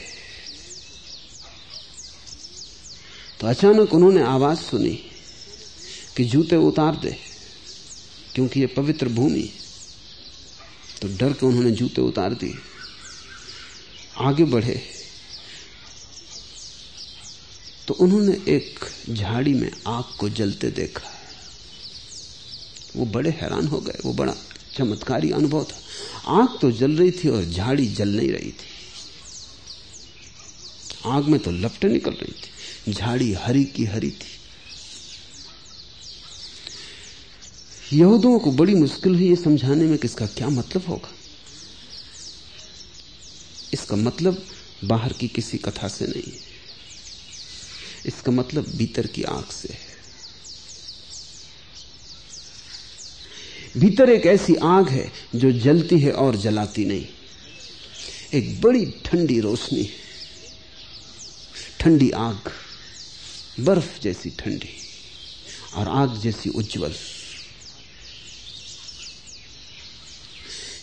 Speaker 2: तो अचानक उन्होंने आवाज़ सुनी कि जूते उतार दे, क्योंकि ये पवित्र भूमि तो डर के उन्होंने जूते उतार दिए। आगे बढ़े। तो उन्होंने एक झाड़ी में आग को जलते देखा। वो बड़े हैरान हो गए। वो बड़ा चमत्कारी अनुभव था। आग तो जल रही थी और झाड़ी जल नहीं रही थी। आग में तो लपटें निकल रही थी। झाड़ी हरी की हरी थी। यहूदियों को बड़ी मुश्किल हुई ये समझाने में किसका क्या मतलब होगा। इसका मतलब बाहर की किसी कथा से नहीं है। इसका मतलब भीतर की आँख से है। भीतर एक ऐसी आग है जो जलती है और जलाती नहीं। एक बड़ी ठंडी रोशनी ठंडी आग, बर्फ़ जैसी ठंडी और आग जैसी उज्जवल।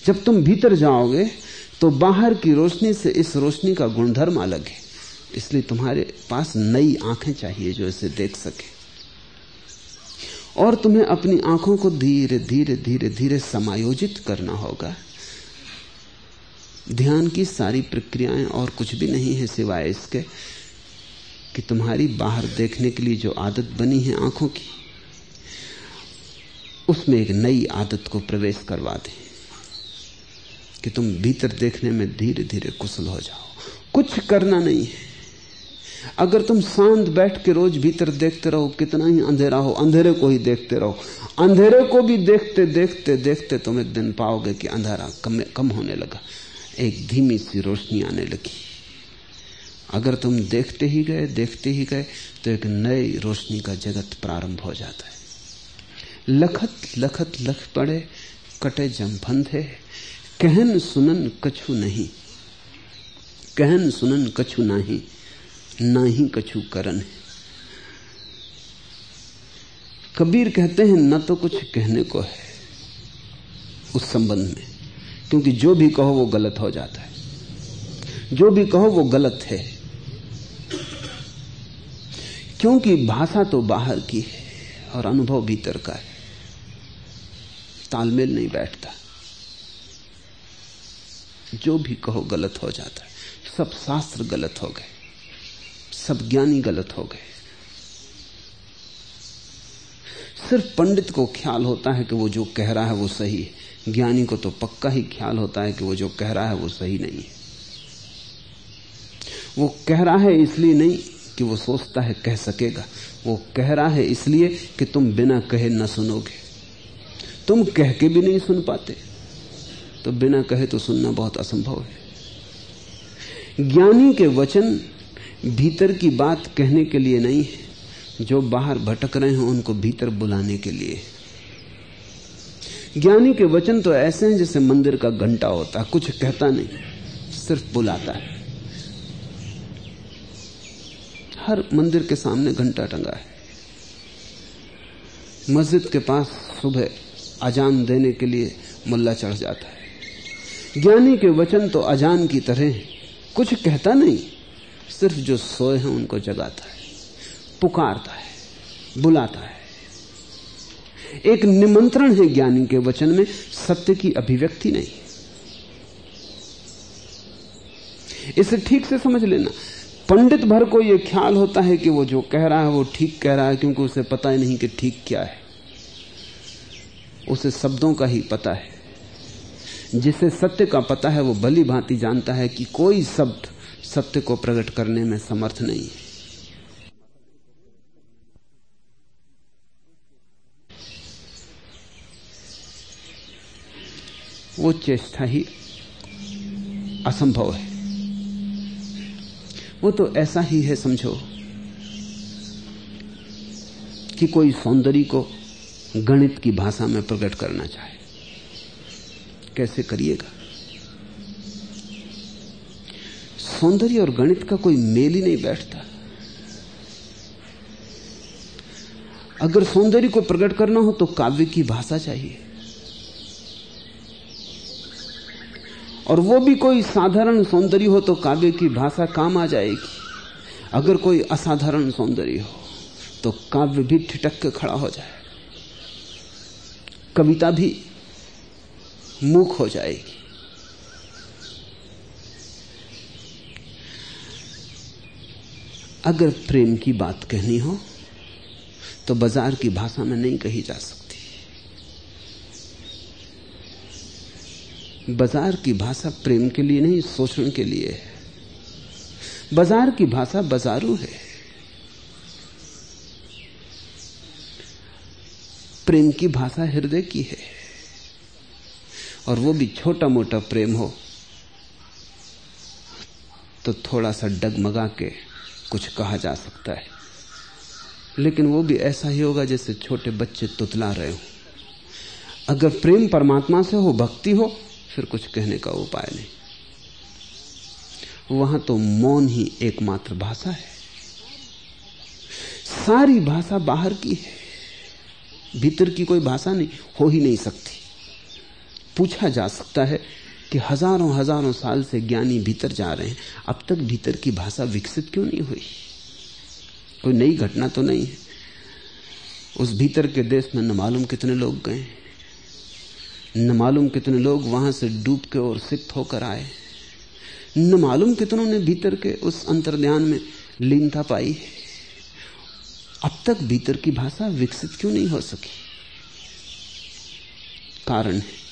Speaker 2: जब तुम भीतर जाओगे तो बाहर की रोशनी से इस रोशनी का गुणधर्म अलग है। इसलिए तुम्हारे पास नई आँखें चाहिए जो इसे देख सके। और तुम्हें अपनी आँखों को धीरे धीरे धीरे धीरे समायोजित करना होगा। ध्यान की सारी प्रक्रियाएँ और कुछ भी नहीं है सिवाय इसके कि तुम्हारी बाहर देखने के लिए जो आदत बनी है आँखों की, उसमें एक नई आदत को प्रवेश करवा दें। कि तुम भीतर देखने में धीरे धीरे कुशल हो जाओ। कुछ करना नहीं है। अगर तुम शांत बैठ के रोज भीतर देखते रहो, कितना ही अंधेरा हो, अंधेरे को ही देखते रहो। अंधेरे को भी देखते देखते देखते तुम एक दिन पाओगे कि अंधेरा कम कम होने लगा। एक धीमी सी रोशनी आने लगी। अगर तुम देखते ही गए, देखते ही गए तो एक नई रोशनी का जगत प्रारंभ हो जाता है। लखत लखत, लख पड़े, कटे जम है कहन सुनन कछु नहीं। कहन सुनन कछु नहीं ना ही कछु करन है। कबीर कहते हैं, न तो कुछ कहने को है उस संबंध में, क्योंकि जो भी कहो वो गलत हो जाता है। जो भी कहो वो गलत है, क्योंकि भाषा तो बाहर की है और अनुभव भीतर का है। तालमेल नहीं बैठता। जो भी कहो गलत हो जाता है। सब शास्त्र गलत हो गए। सब ज्ञानी गलत हो गए। सिर्फ़ पंडित को ख्याल होता है कि वो जो कह रहा है वो सही है। ज्ञानी को तो पक्का ही ख्याल होता है कि वो जो कह रहा है वो सही नहीं है। वो कह रहा है इसलिए नहीं कि वो सोचता है, कह सकेगा। वो कह रहा है इसलिए कि तुम बिना कहे न सुनोगे। तुम कह के भी नहीं सुन पाते। तो बिना कहे तो सुनना बहुत असंभव है। ज्ञानी के वचन भीतर की बात कहने के लिए नहीं है। जो बाहर भटक रहे हैं, उनको भीतर बुलाने के लिए ज्ञानी के वचन तो ऐसे हैं जैसे मंदिर का घंटा होता है, कुछ कहता नहीं, सिर्फ़ बुलाता है। हर मंदिर के सामने घंटा टंगा है। मस्जिद के पास सुबह अजान देने के लिए मुल्ला चढ़ जाता है। ज्ञानी के वचन तो अजान की तरह है। कुछ कहता नहीं, सिर्फ़ जो सोए हैं उनको जगाता है, पुकारता है, बुलाता है। एक निमंत्रण है ज्ञानी के वचन में, सत्य की अभिव्यक्ति नहीं। इसे ठीक से समझ लेना। पंडित भर को यह ख्याल होता है कि वो जो कह रहा है, वो ठीक कह रहा है, क्योंकि उसे पता ही नहीं कि ठीक क्या है। उसे शब्दों का ही पता है। जिसे सत्य का पता है, वो भली भांति जानता है कि कोई शब्द सत्य को प्रकट करने में समर्थ नहीं है। वो चेष्टा ही असंभव है। वो तो ऐसा ही है, समझो, कि कोई सौंदर्य को गणित की भाषा में प्रकट करना चाहे। कैसे करिएगा? सौंदर्य और गणित का कोई मेल ही नहीं बैठता। अगर सौंदर्य को प्रकट करना हो तो काव्य की भाषा चाहिए। और वो भी कोई साधारण सौंदर्य हो तो काव्य की भाषा काम आ जाएगी। अगर कोई असाधारण सौंदर्य हो तो काव्य भी ठिटक के खड़ा हो जाए। कविता भी मूक हो जाएगी। अगर प्रेम की बात कहनी हो तो बाज़ार की भाषा में नहीं कही जा सकती। बाज़ार की भाषा प्रेम के लिए नहीं, शोषण के लिए है। बाज़ार की भाषा बाजारू है। प्रेम की भाषा हृदय की है। और वो भी छोटा मोटा प्रेम हो तो थोड़ा सा डगमगा के कुछ कहा जा सकता है। लेकिन वो भी ऐसा ही होगा जैसे छोटे बच्चे तुतला रहे हो। अगर प्रेम परमात्मा से हो, भक्ति हो, फिर कुछ कहने का उपाय नहीं। वहाँ तो मौन ही एकमात्र भाषा है। सारी भाषा बाहर की है, भीतर की कोई भाषा नहीं, हो ही नहीं सकती। पूछा जा सकता है कि हज़ारों हज़ारों साल से ज्ञानी भीतर जा रहे हैं। अब तक भीतर की भाषा विकसित क्यों नहीं हुई? कोई नई घटना तो नहीं है। उस भीतर के देश में न मालूम कितने लोग गए न मालूम कितने लोग वहाँ से डूब के और सिक्त होकर आए न मालूम कितनों ने भीतर के उस अंतर्ध्यान में लीनता पाई अब तक भीतर की भाषा विकसित क्यों नहीं हो सकी? कारण है।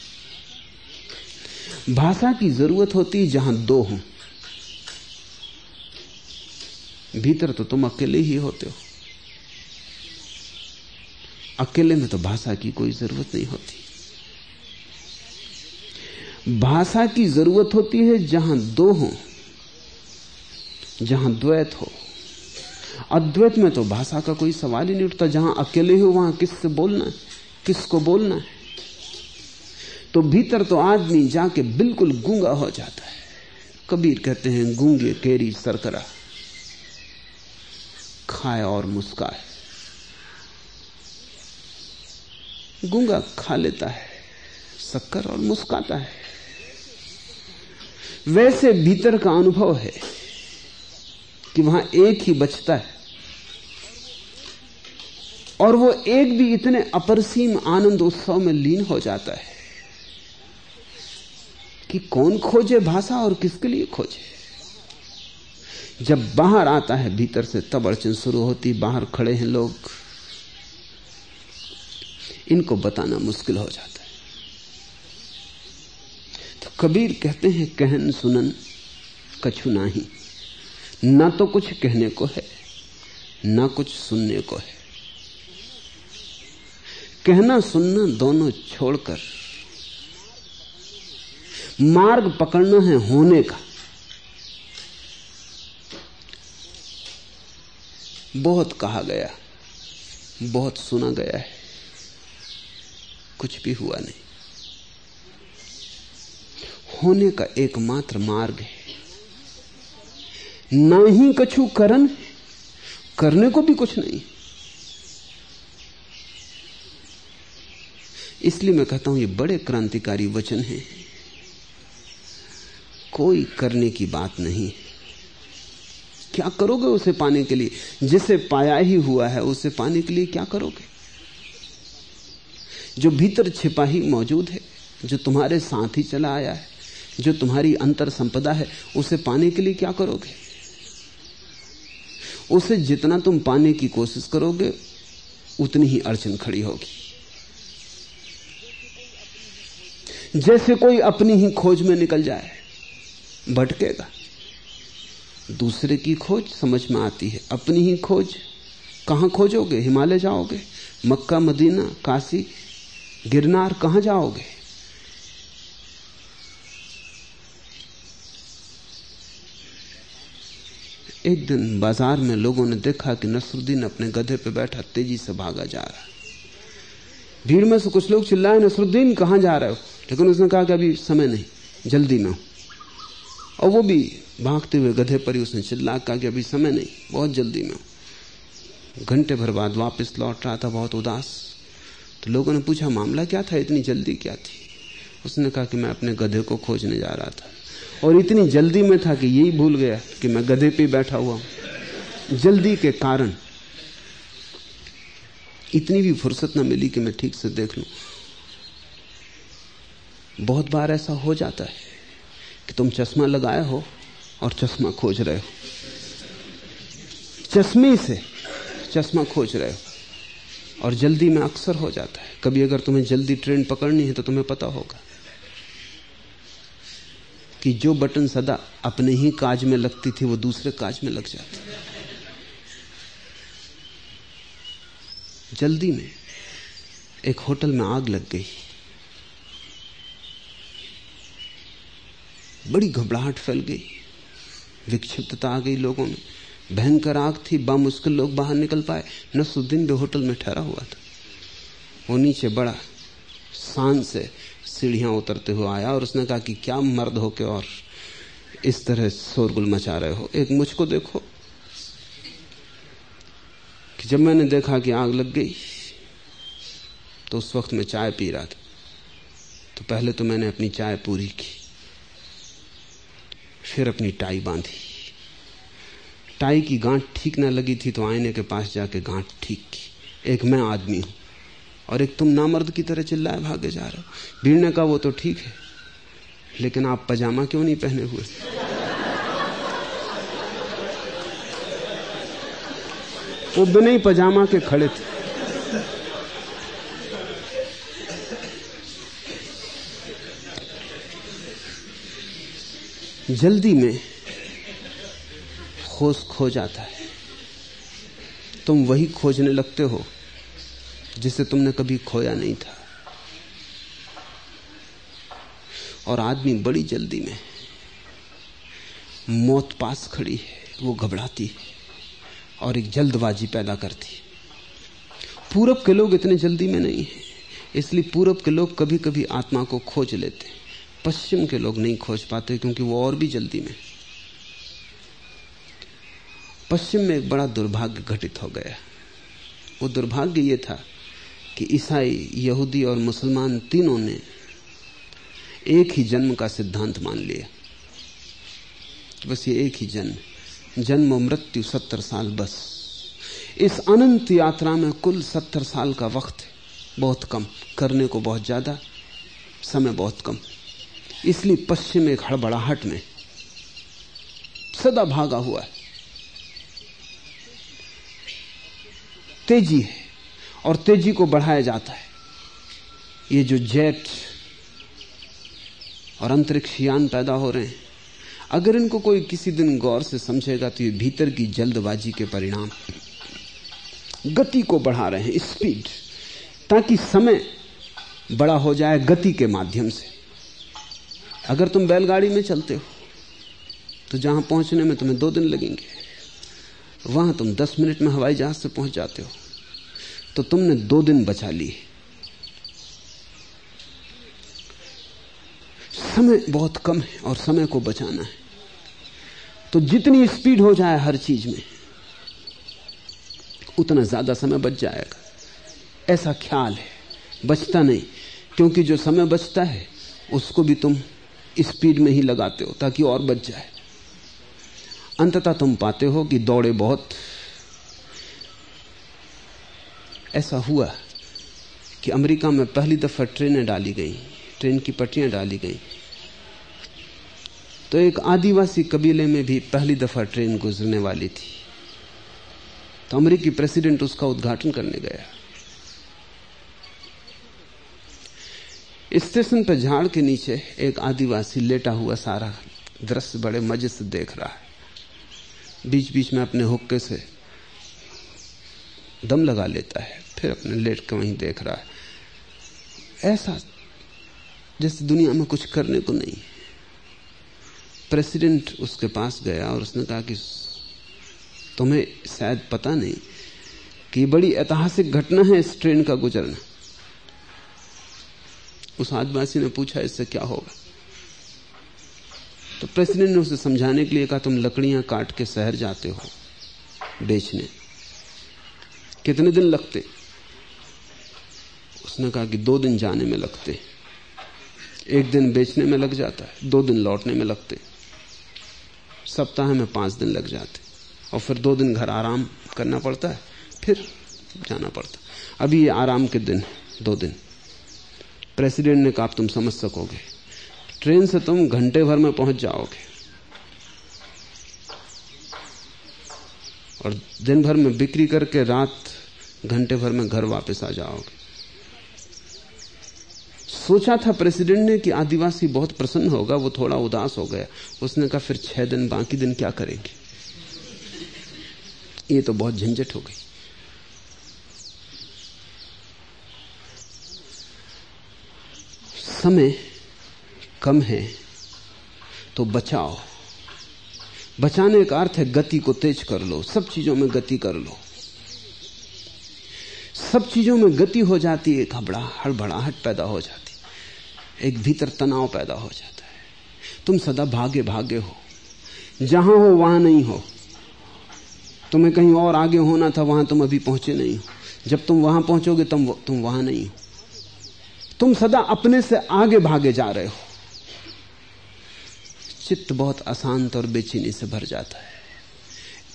Speaker 2: भाषा की ज़रूरत होती है जहाँ दो हों। भीतर तो तुम अकेले ही होते हो। अकेले में तो भाषा की कोई ज़रूरत नहीं होती। भाषा की ज़रूरत होती है जहाँ दो हो, जहाँ द्वैत हो। अद्वैत में तो भाषा का कोई सवाल ही नहीं उठता, जहाँ अकेले हो वहाँ किससे बोलना है, किसको बोलना है। तो भीतर तो आदमी जाके बिल्कुल गूँगा हो जाता है। कबीर कहते हैं, गूँगे केरी सरकरा, खाए और मुस्काए। गूँगा खा लेता है, शक्कर और मुस्काता है। वैसे भीतर का अनुभव है कि वहाँ एक ही बचता है और वो एक भी इतने अपरसीम आनंद उत्सव में लीन हो जाता है। कि कौन खोजे भाषा और किसके लिए खोजे? जब बाहर आता है, भीतर से तब अड़चन शुरू होती, बाहर खड़े हैं लोग। इनको बताना मुश्किल हो जाता है। तो कबीर कहते हैं, कहन सुनन कछु नाही। ना तो कुछ कहने को है, ना कुछ सुनने को है। कहना सुनना दोनों छोड़कर मार्ग पकड़ना है होने का। बहुत कहा गया, बहुत सुना गया है। कुछ भी हुआ नहीं। होने का एकमात्र मार्ग है। ना ही कछु करन, करने को भी कुछ नहीं। इसलिए मैं कहता हूँ, ये बड़े क्रांतिकारी वचन हैं। कोई करने की बात नहीं क्या करोगे उसे पाने के लिए? जिसे पाया ही हुआ है, उसे पाने के लिए क्या करोगे? जो भीतर छिपा ही मौजूद है, जो तुम्हारे साथ ही चला आया है, जो तुम्हारी अंतर संपदा है, उसे पाने के लिए क्या करोगे? उसे जितना तुम पाने की कोशिश करोगे, उतनी ही अड़चन खड़ी होगी। जैसे कोई अपनी ही खोज में निकल जाए भटकेगा। दूसरे की खोज समझ में आती है। अपनी ही खोज। कहाँ खोजोगे? हिमालय जाओगे? मक्का, मदीना, काशी, गिरनार कहाँ जाओगे? एक दिन बाज़ार में लोगों ने देखा कि नसरुद्दीन अपने गधे पे बैठा तेज़ी से भागा जा रहा। है भीड़ में से कुछ लोग चिल्लाए, नसरुद्दीन, कहाँ जा रहे हो? लेकिन उसने कहा कि अभी समय नहीं, जल्दी में और वो भी भागते हुए गधे पर ही उसने चिल्ला कहा कि अभी समय नहीं, बहुत जल्दी में। घंटे भर बाद वापस लौट रहा था, बहुत उदास। तो लोगों ने पूछा, मामला क्या था? इतनी जल्दी क्या थी? उसने कहा कि मैं अपने गधे को खोजने जा रहा था। और इतनी जल्दी में था कि यही भूल गया कि मैं गधे पे बैठा हुआ हूँ। जल्दी के कारण इतनी भी फुर्सत ना मिली कि मैं ठीक से देख लूँ। बहुत बार ऐसा हो जाता है। कि तुम चश्मा लगाए हो और चश्मा खोज रहे हो। चश्मे से चश्मा खोज रहे हो और जल्दी में अक्सर हो जाता है। कभी अगर तुम्हें जल्दी ट्रेन पकड़नी है तो तुम्हें पता होगा कि जो बटन सदा अपने ही काज में लगती थी, वो दूसरे काज में लग जाती। जल्दी में एक होटल में आग लग गई। बड़ी घबराहट फैल गई। विक्षिप्तता आ गई लोगों में। भयंकर आग थी, बामुश्किल लोग बाहर निकल पाए। नसुद्दीन भी होटल में ठहरा हुआ था। वो नीचे बड़ा शान से सीढ़ियाँ उतरते हुए आया और उसने कहा कि क्या मर्द हो के और इस तरह शोरगुल मचा रहे हो। एक मुझको देखो। कि जब मैंने देखा कि आग लग गई तो उस वक्त मैं चाय पी रहा था। तो पहले तो मैंने अपनी चाय पूरी की। फिर अपनी टाई बांधी। टाई की गांठ ठीक ना लगी थी तो आईने के पास जाके गांठ ठीक की। एक मैं आदमी हूँ और एक तुम नामर्द की तरह चिल्लाए भागे जा रहे हो। भीड़ ने कहा वो तो ठीक है, लेकिन आप पजामा क्यों नहीं पहने हुए? वो बिना ही पजामा के खड़े थे। जल्दी में होश खो जाता है। तुम वही खोजने लगते हो जिसे तुमने कभी खोया नहीं था। और आदमी बड़ी जल्दी में मौत पास खड़ी है, वो घबराती है और एक जल्दबाजी पैदा करती पूरब के लोग इतने जल्दी में नहीं है, इसलिए पूरब के लोग कभी कभी आत्मा को खोज लेते पश्चिम के लोग नहीं खोज पाते क्योंकि वो और भी जल्दी में। पश्चिम में एक बड़ा दुर्भाग्य घटित हो गया। वो दुर्भाग्य ये था कि ईसाई, यहूदी और मुसलमान तीनों ने एक ही जन्म का सिद्धांत मान लिया। बस ये एक ही जन्म जन्म मृत्यु सत्तर साल बस। इस अनंत यात्रा में कुल सत्तर साल का वक्त बहुत कम, करने को बहुत ज़्यादा, समय बहुत कम। इसलिए पश्चिम एक हड़बड़ाहट में सदा भागा हुआ है। तेज़ी है और तेज़ी को बढ़ाया जाता है। ये जो जेट और अंतरिक्ष यान पैदा हो रहे हैं, अगर इनको कोई किसी दिन गौर से समझेगा तो ये भीतर की जल्दबाजी के परिणाम, गति को बढ़ा रहे हैं, स्पीड, ताकि समय बड़ा हो जाए गति के माध्यम से। अगर तुम बैलगाड़ी में चलते हो तो जहाँ पहुँचने में तुम्हें दो दिन लगेंगे, वहाँ तुम दस मिनट में हवाई जहाज़ से पहुँच जाते हो। तो तुमने दो दिन बचा लिए। समय बहुत कम है और समय को बचाना है। तो जितनी स्पीड हो जाए हर चीज़ में, उतना ज़्यादा समय बच जाएगा। ऐसा ख्याल है, बचता नहीं, क्योंकि जो समय बचता है, उसको भी तुम स्पीड में ही लगाते हो ताकि और बच जाए। अंततः तुम पाते हो कि दौड़े बहुत। ऐसा हुआ कि अमेरिका में पहली दफ़ा ट्रेनें डाली गई, ट्रेन की पटरियाँ डाली गई। तो एक आदिवासी कबीले में भी पहली दफ़ा ट्रेन गुजरने वाली थी। तो अमरीकी प्रेसिडेंट उसका उद्घाटन करने गया। स्टेशन पर झाड़ के नीचे एक आदिवासी लेटा हुआ सारा दृश्य बड़े मज़े से देख रहा है। बीच बीच में अपने हुक्के से दम लगा लेता है, फिर अपने लेट के वहीं देख रहा है। ऐसा जैसे दुनिया में कुछ करने को नहीं प्रेसिडेंट उसके पास गया और उसने कहा कि, तुम्हें शायद पता नहीं कि बड़ी ऐतिहासिक घटना है इस ट्रेन का गुजरना। उस आदिवासी ने पूछा, इससे क्या होगा? तो प्रेसिडेंट ने उसे समझाने के लिए कहा, तुम लकड़ियाँ काट के शहर जाते हो बेचने। कितने दिन लगते? उसने कहा कि दो दिन जाने में लगते। एक दिन बेचने में लग जाता है, दो दिन लौटने में लगते। सप्ताह में पाँच दिन लग जाते। और फिर दो दिन घर आराम करना पड़ता है, फिर जाना पड़ता। अभी ये आराम के दिन, दो दिन। प्रेसिडेंट ने कहा तुम समझ सकोगे। ट्रेन से तुम घंटे भर में पहुँच जाओगे। और दिन भर में बिक्री करके रात घंटे भर में घर वापस आ जाओगे। सोचा था प्रेसिडेंट ने कि आदिवासी बहुत प्रसन्न होगा, वो थोड़ा उदास हो गया। उसने कहा, फिर छह दिन, बाकी दिन क्या करेंगे? ये तो बहुत झंझट हो गई। समय कम है तो बचाओ। बचाने का अर्थ है गति को तेज कर लो, सब चीज़ों में गति कर लो। सब चीज़ों में गति हो जाती है घबड़ा हड़बड़ाहट पैदा हो जाती एक भीतर तनाव पैदा हो जाता है। तुम सदा भागे भागे हो। जहाँ हो, वहाँ नहीं हो। तुम्हें कहीं और आगे होना था, वहाँ तुम अभी पहुँचे नहीं हो। जब तुम वहाँ पहुंचोगे तुम तुम वहाँ नहीं हो। तुम सदा अपने से आगे भागे जा रहे हो। चित्त बहुत अशांत और बेचैनी से भर जाता है।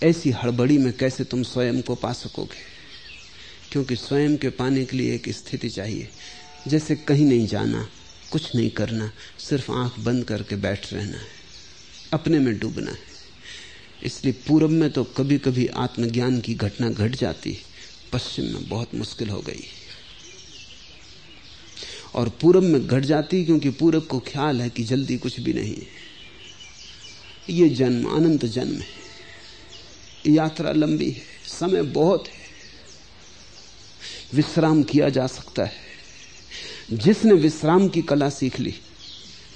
Speaker 2: ऐसी हड़बड़ी में कैसे तुम स्वयं को पा सकोगे? क्योंकि स्वयं के पाने के लिए एक स्थिति चाहिए। जैसे कहीं नहीं जाना, कुछ नहीं करना, सिर्फ़ आँख बंद करके बैठ रहना है, अपने में डूबना है। इसलिए पूरब में तो कभी कभी आत्मज्ञान की घटना घट जाती पश्चिम में बहुत मुश्किल हो गई और पूरब में घट जाती क्योंकि पूरब को ख्याल है कि जल्दी कुछ भी नहीं है। ये जन्म, अनंत जन्म है। यात्रा लंबी है, समय बहुत है। विश्राम किया जा सकता है। जिसने विश्राम की कला सीख ली,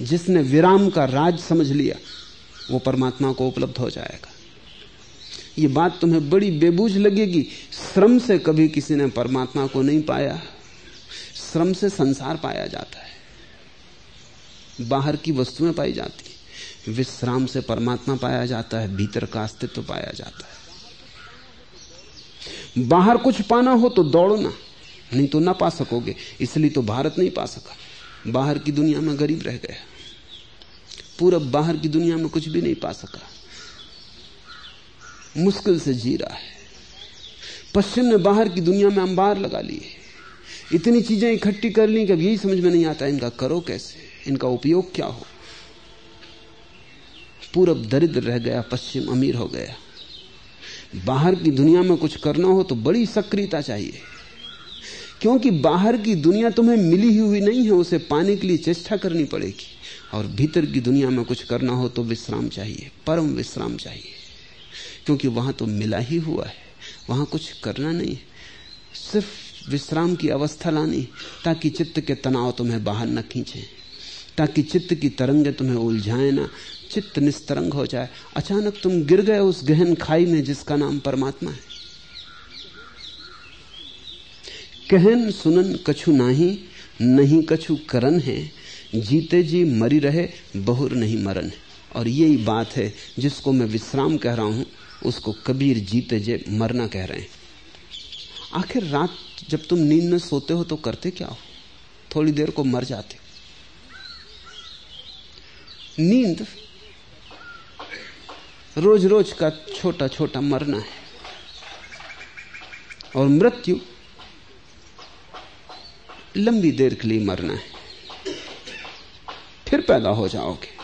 Speaker 2: जिसने विराम का राज समझ लिया, वो परमात्मा को उपलब्ध हो जाएगा। ये बात तुम्हें बड़ी बेबूझ लगेगी। श्रम से कभी किसी ने परमात्मा को नहीं पाया। श्रम से संसार पाया जाता है। बाहर की वस्तुएँ पाई जाती है। विश्राम से परमात्मा पाया जाता है, भीतर का अस्तित्व तो पाया जाता है। बाहर कुछ पाना हो तो दौड़ना, नहीं तो ना पा सकोगे, इसलिए तो भारत नहीं पा सका। बाहर की दुनिया में गरीब रह गया। पूरब बाहर की दुनिया में कुछ भी नहीं पा सका। मुश्किल से जी रहा है। पश्चिम ने बाहर की दुनिया में अंबार लगा लिए। इतनी चीज़ें इकट्ठी कर ली कि अब यही समझ में नहीं आता, इनका करो कैसे? इनका उपयोग क्या हो? पूरब दरिद्र रह गया, पश्चिम अमीर हो गया। बाहर की दुनिया में कुछ करना हो तो बड़ी सक्रियता चाहिए। क्योंकि बाहर की दुनिया तुम्हें मिली ही हुई नहीं है, उसे पाने के लिए चेष्टा करनी पड़ेगी। और भीतर की दुनिया में कुछ करना हो तो विश्राम चाहिए, परम विश्राम चाहिए। क्योंकि वहाँ तो मिला ही हुआ है, वहाँ कुछ करना नहीं है। सिर्फ़ विश्राम की अवस्था लानी, ताकि चित्त के तनाव तुम्हें बाहर न खींचे, ताकि चित्त की तरंगे तुम्हें उलझाए ना। चित्त निस्तरंग हो जाए। अचानक तुम गिर गए उस गहन खाई में जिसका नाम परमात्मा है। कहन सुनन कछु नाही, नहीं कछु करन है। जीते जी मरी रहे, बहुर नहीं मरन है। और यही बात है जिसको मैं विश्राम कह रहा हूँ, उसको कबीर जीते जे मरना कह रहे हैं। आखिर रात जब तुम नींद में सोते हो तो करते क्या हो? थोड़ी देर को मर जाते हो। नींद रोज रोज का छोटा छोटा मरना है। और मृत्यु लंबी देर के लिए मरना है। फिर पैदा हो जाओगे।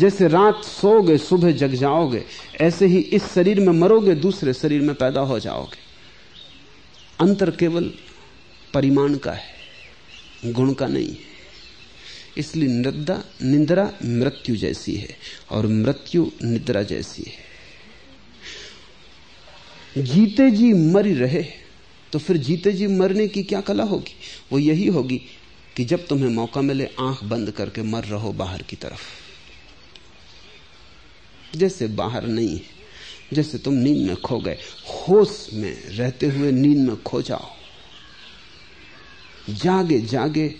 Speaker 2: जैसे रात सोओगे, सुबह जग जाओगे, ऐसे ही इस शरीर में मरोगे, दूसरे शरीर में पैदा हो जाओगे। अंतर केवल परिमाण का है, गुण का नहीं है। इसलिए निद्रा, निंद्रा मृत्यु जैसी है और मृत्यु निद्रा जैसी है। जीते जी मरी रहे तो फिर जीते जी मरने की क्या कला होगी? वो यही होगी कि जब तुम्हें मौका मिले, आँख बंद करके मर रहो बाहर की तरफ़। जैसे बाहर नहीं है जैसे तुम नींद में खो गए। होश में रहते हुए नींद में खो जाओ। जागे जागे,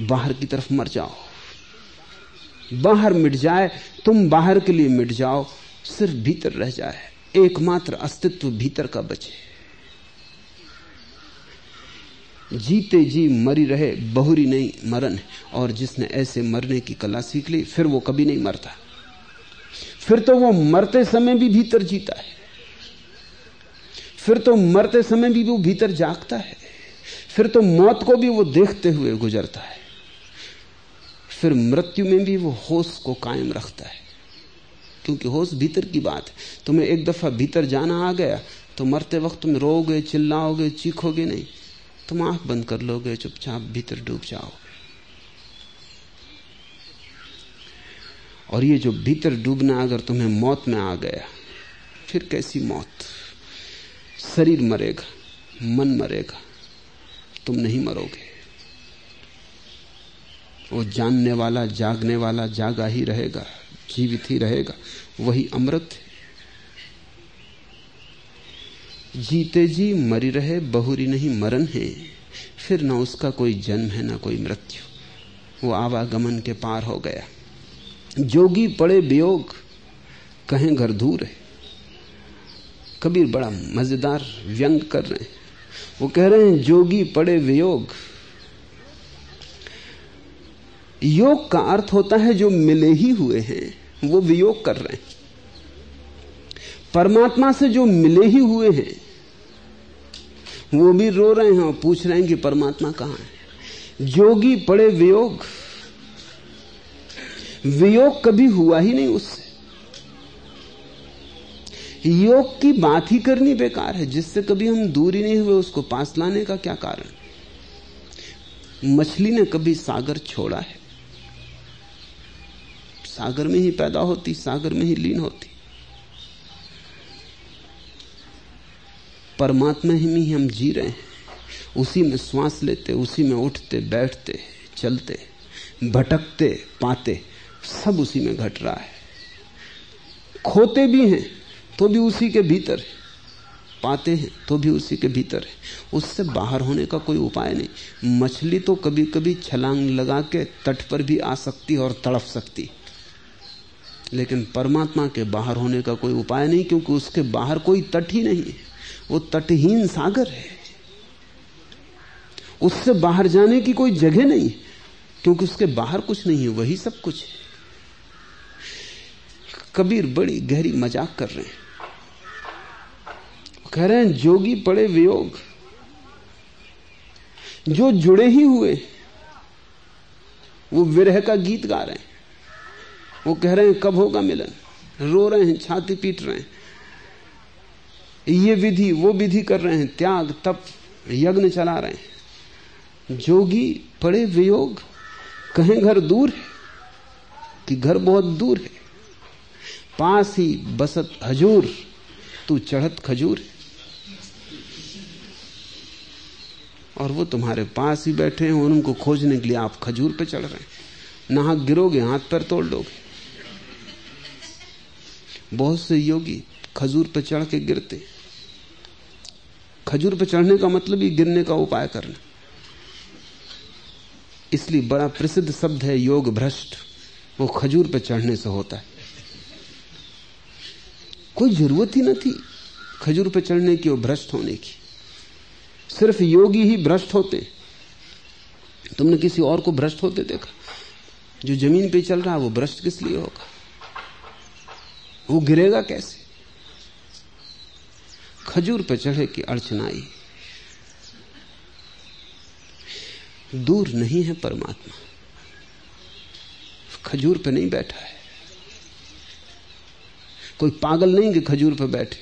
Speaker 2: बाहर की तरफ़ मर जाओ। बाहर मिट जाए, तुम बाहर के लिए मिट जाओ। सिर्फ़ भीतर रह जाए। एकमात्र अस्तित्व भीतर का बचे। जीते जी मरी रहे, बहुरी नहीं मरण और जिसने ऐसे मरने की कला सीख ली, फिर वो कभी नहीं मरता। फिर तो वो मरते समय भी भीतर जीता है। फिर तो मरते समय भी वो भीतर जागता है। फिर तो मौत को भी वो देखते हुए गुजरता है। फिर मृत्यु में भी वो होश को कायम रखता है। क्योंकि होश भीतर की बात है। तुम्हें एक दफ़ा भीतर जाना आ गया तो मरते वक्त तुम रोगे चिल्लाओगे, चीखोगे नहीं। तुम आँख बंद कर लोगे, चुपचाप भीतर डूब जाओ। और ये जो भीतर डूबना अगर तुम्हें मौत में आ गया, फिर कैसी मौत? शरीर मरेगा, मन मरेगा, तुम नहीं मरोगे। वो जानने वाला, जागने वाला जागा ही रहेगा, जीवित ही रहेगा, वही अमृत जीते जी मरी रहे, बहुरी नहीं, मरण है। फिर ना उसका कोई जन्म है, ना कोई मृत्यु। वो आवागमन के पार हो गया। जोगी पड़े वियोग कहें घर दूर है। कबीर बड़ा मज़ेदार व्यंग कर रहे हैं। वो कह रहे हैं, जोगी पड़े वियोग। योग का अर्थ होता है जो मिले ही हुए हैं, वो वियोग कर रहे हैं। परमात्मा से जो मिले ही हुए हैं, वो भी रो रहे हैं और पूछ रहे हैं कि परमात्मा कहाँ है। जोगी पड़े वियोग वियोग कभी हुआ ही नहीं उससे। योग की बात ही करनी बेकार है, जिससे कभी हम दूरी नहीं हुए, उसको पास लाने का क्या कारण? मछली ने कभी सागर छोड़ा है। सागर में ही पैदा होती, सागर में ही लीन होती। परमात्मा ही में हम जी रहे हैं। उसी में श्वास लेते, उसी में उठते, बैठते, चलते, भटकते, पाते। सब उसी में घट रहा है। खोते भी हैं तो भी उसी के भीतर है। पाते हैं तो भी उसी के भीतर है। उससे बाहर होने का कोई उपाय नहीं। मछली तो कभी कभी छलांग लगा के तट पर भी आ सकती और तड़प सकती लेकिन परमात्मा के बाहर होने का कोई उपाय नहीं, क्योंकि उसके बाहर कोई तट ही नहीं है। वो तटहीन सागर है। उससे बाहर जाने की कोई जगह नहीं क्योंकि उसके बाहर कुछ नहीं है, वही सब कुछ है। कबीर बड़ी गहरी मज़ाक कर रहे हैं। कह रहे हैं, जोगी पड़े वियोग। जो जुड़े ही हुए, वो विरह का गीत गा रहे हैं। वो कह रहे हैं, कब होगा मिलन? रो रहे हैं, छाती पीट रहे हैं। ये विधि, वो विधि कर रहे हैं, त्याग, तप, यज्ञ चला रहे हैं। जोगी पड़े वियोग, कहें घर दूर है कि घर बहुत दूर है। पास ही बसत हजूर, तू चढ़त खजूर। और वो तुम्हारे पास ही बैठे हैं उनको खोजने के लिए आप खजूर पे चढ़ रहे हैं। नहा गिरोगे, हाथ पर तोड़ लोगे। बहुत से योगी खजूर पे चढ़ के गिरते। खजूर पे चढ़ने का मतलब ही गिरने का उपाय करना। इसलिए बड़ा प्रसिद्ध शब्द है, योग भ्रष्ट। वो खजूर पे चढ़ने से होता है। कोई ज़रूरत ही न थी खजूर पे चढ़ने की और भ्रष्ट होने की। सिर्फ़ योगी ही भ्रष्ट होते। तुमने किसी और को भ्रष्ट होते देखा? जो ज़मीन पे चल रहा है वो भ्रष्ट किस लिए होगा? वो गिरेगा कैसे? खजूर पे चढ़े की अड़चनाई दूर नहीं है परमात्मा। खजूर पे नहीं बैठा है। कोई पागल नहीं कि खजूर पर बैठे।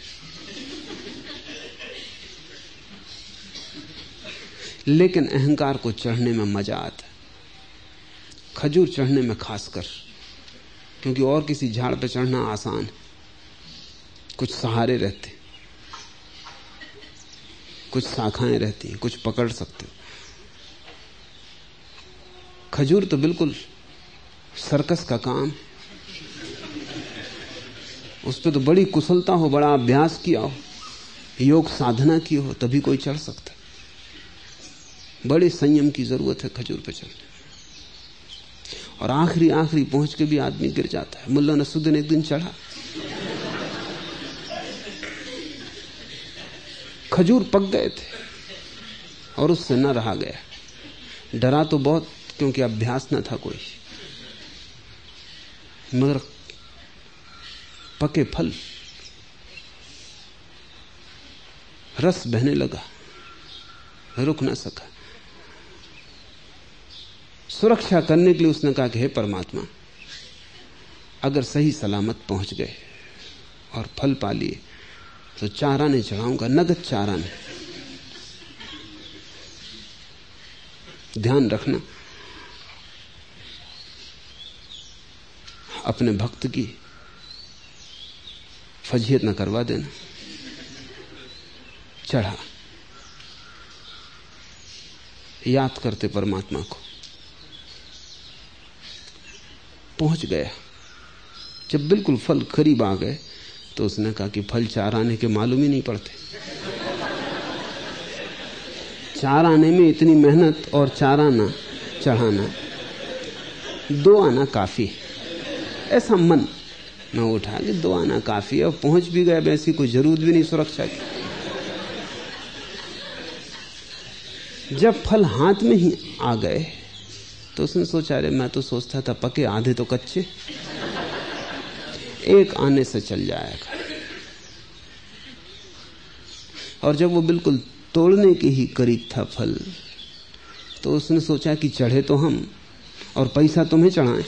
Speaker 2: लेकिन अहंकार को चढ़ने में मज़ा आता है। खजूर चढ़ने में खासकर, क्योंकि और किसी झाड़ पर चढ़ना आसान है। कुछ सहारे रहते कुछ शाखाएँ रहती हैं, कुछ पकड़ सकते हो। खजूर तो बिल्कुल सर्कस का काम है। उस पर तो बड़ी कुशलता हो, बड़ा अभ्यास किया हो, योग साधना की हो, तभी कोई चढ़ सकता। बड़े संयम की ज़रूरत है खजूर पे चढ़ने। और आखिरी आखिरी पहुँच के भी आदमी गिर जाता है। मुल्ला नसुद्दीन एक दिन चढ़ा। खजूर पक गए थे और उससे न रहा गया। डरा तो बहुत, क्योंकि अभ्यास न था कोई। मगर पके फल। रस बहने लगा। रुक ना सका। सुरक्षा करने के लिए उसने कहा कि हे परमात्मा, अगर सही सलामत पहुँच गए और फल पा लिए तो चारा ने चढ़ाऊँगा, नगद चारा ने ध्यान रखना। अपने भक्त की फजीयत न करवा देना। चढ़ा। याद करते परमात्मा को। पहुँच गया। जब बिल्कुल फल करीब आ गए तो उसने कहा कि फल चार आने के मालूम ही नहीं पड़ते। चार आने में इतनी मेहनत और चार आना, चढ़ाना, दो आना काफ़ी ऐसा मन न उठा कि दो आना काफ़ी है पहुँच भी गए वैसी कोई ज़रूरत भी नहीं सुरक्षा की। जब फल हाथ में ही आ गए तो उसने सोचा, अरे, मैं तो सोचता था पके आधे तो कच्चे, एक आने से चल जाएगा और जब वो बिल्कुल तोड़ने के ही करीब था फल तो उसने सोचा कि चढ़े तो हम, और पैसा तुम्हें चढ़ाएँ।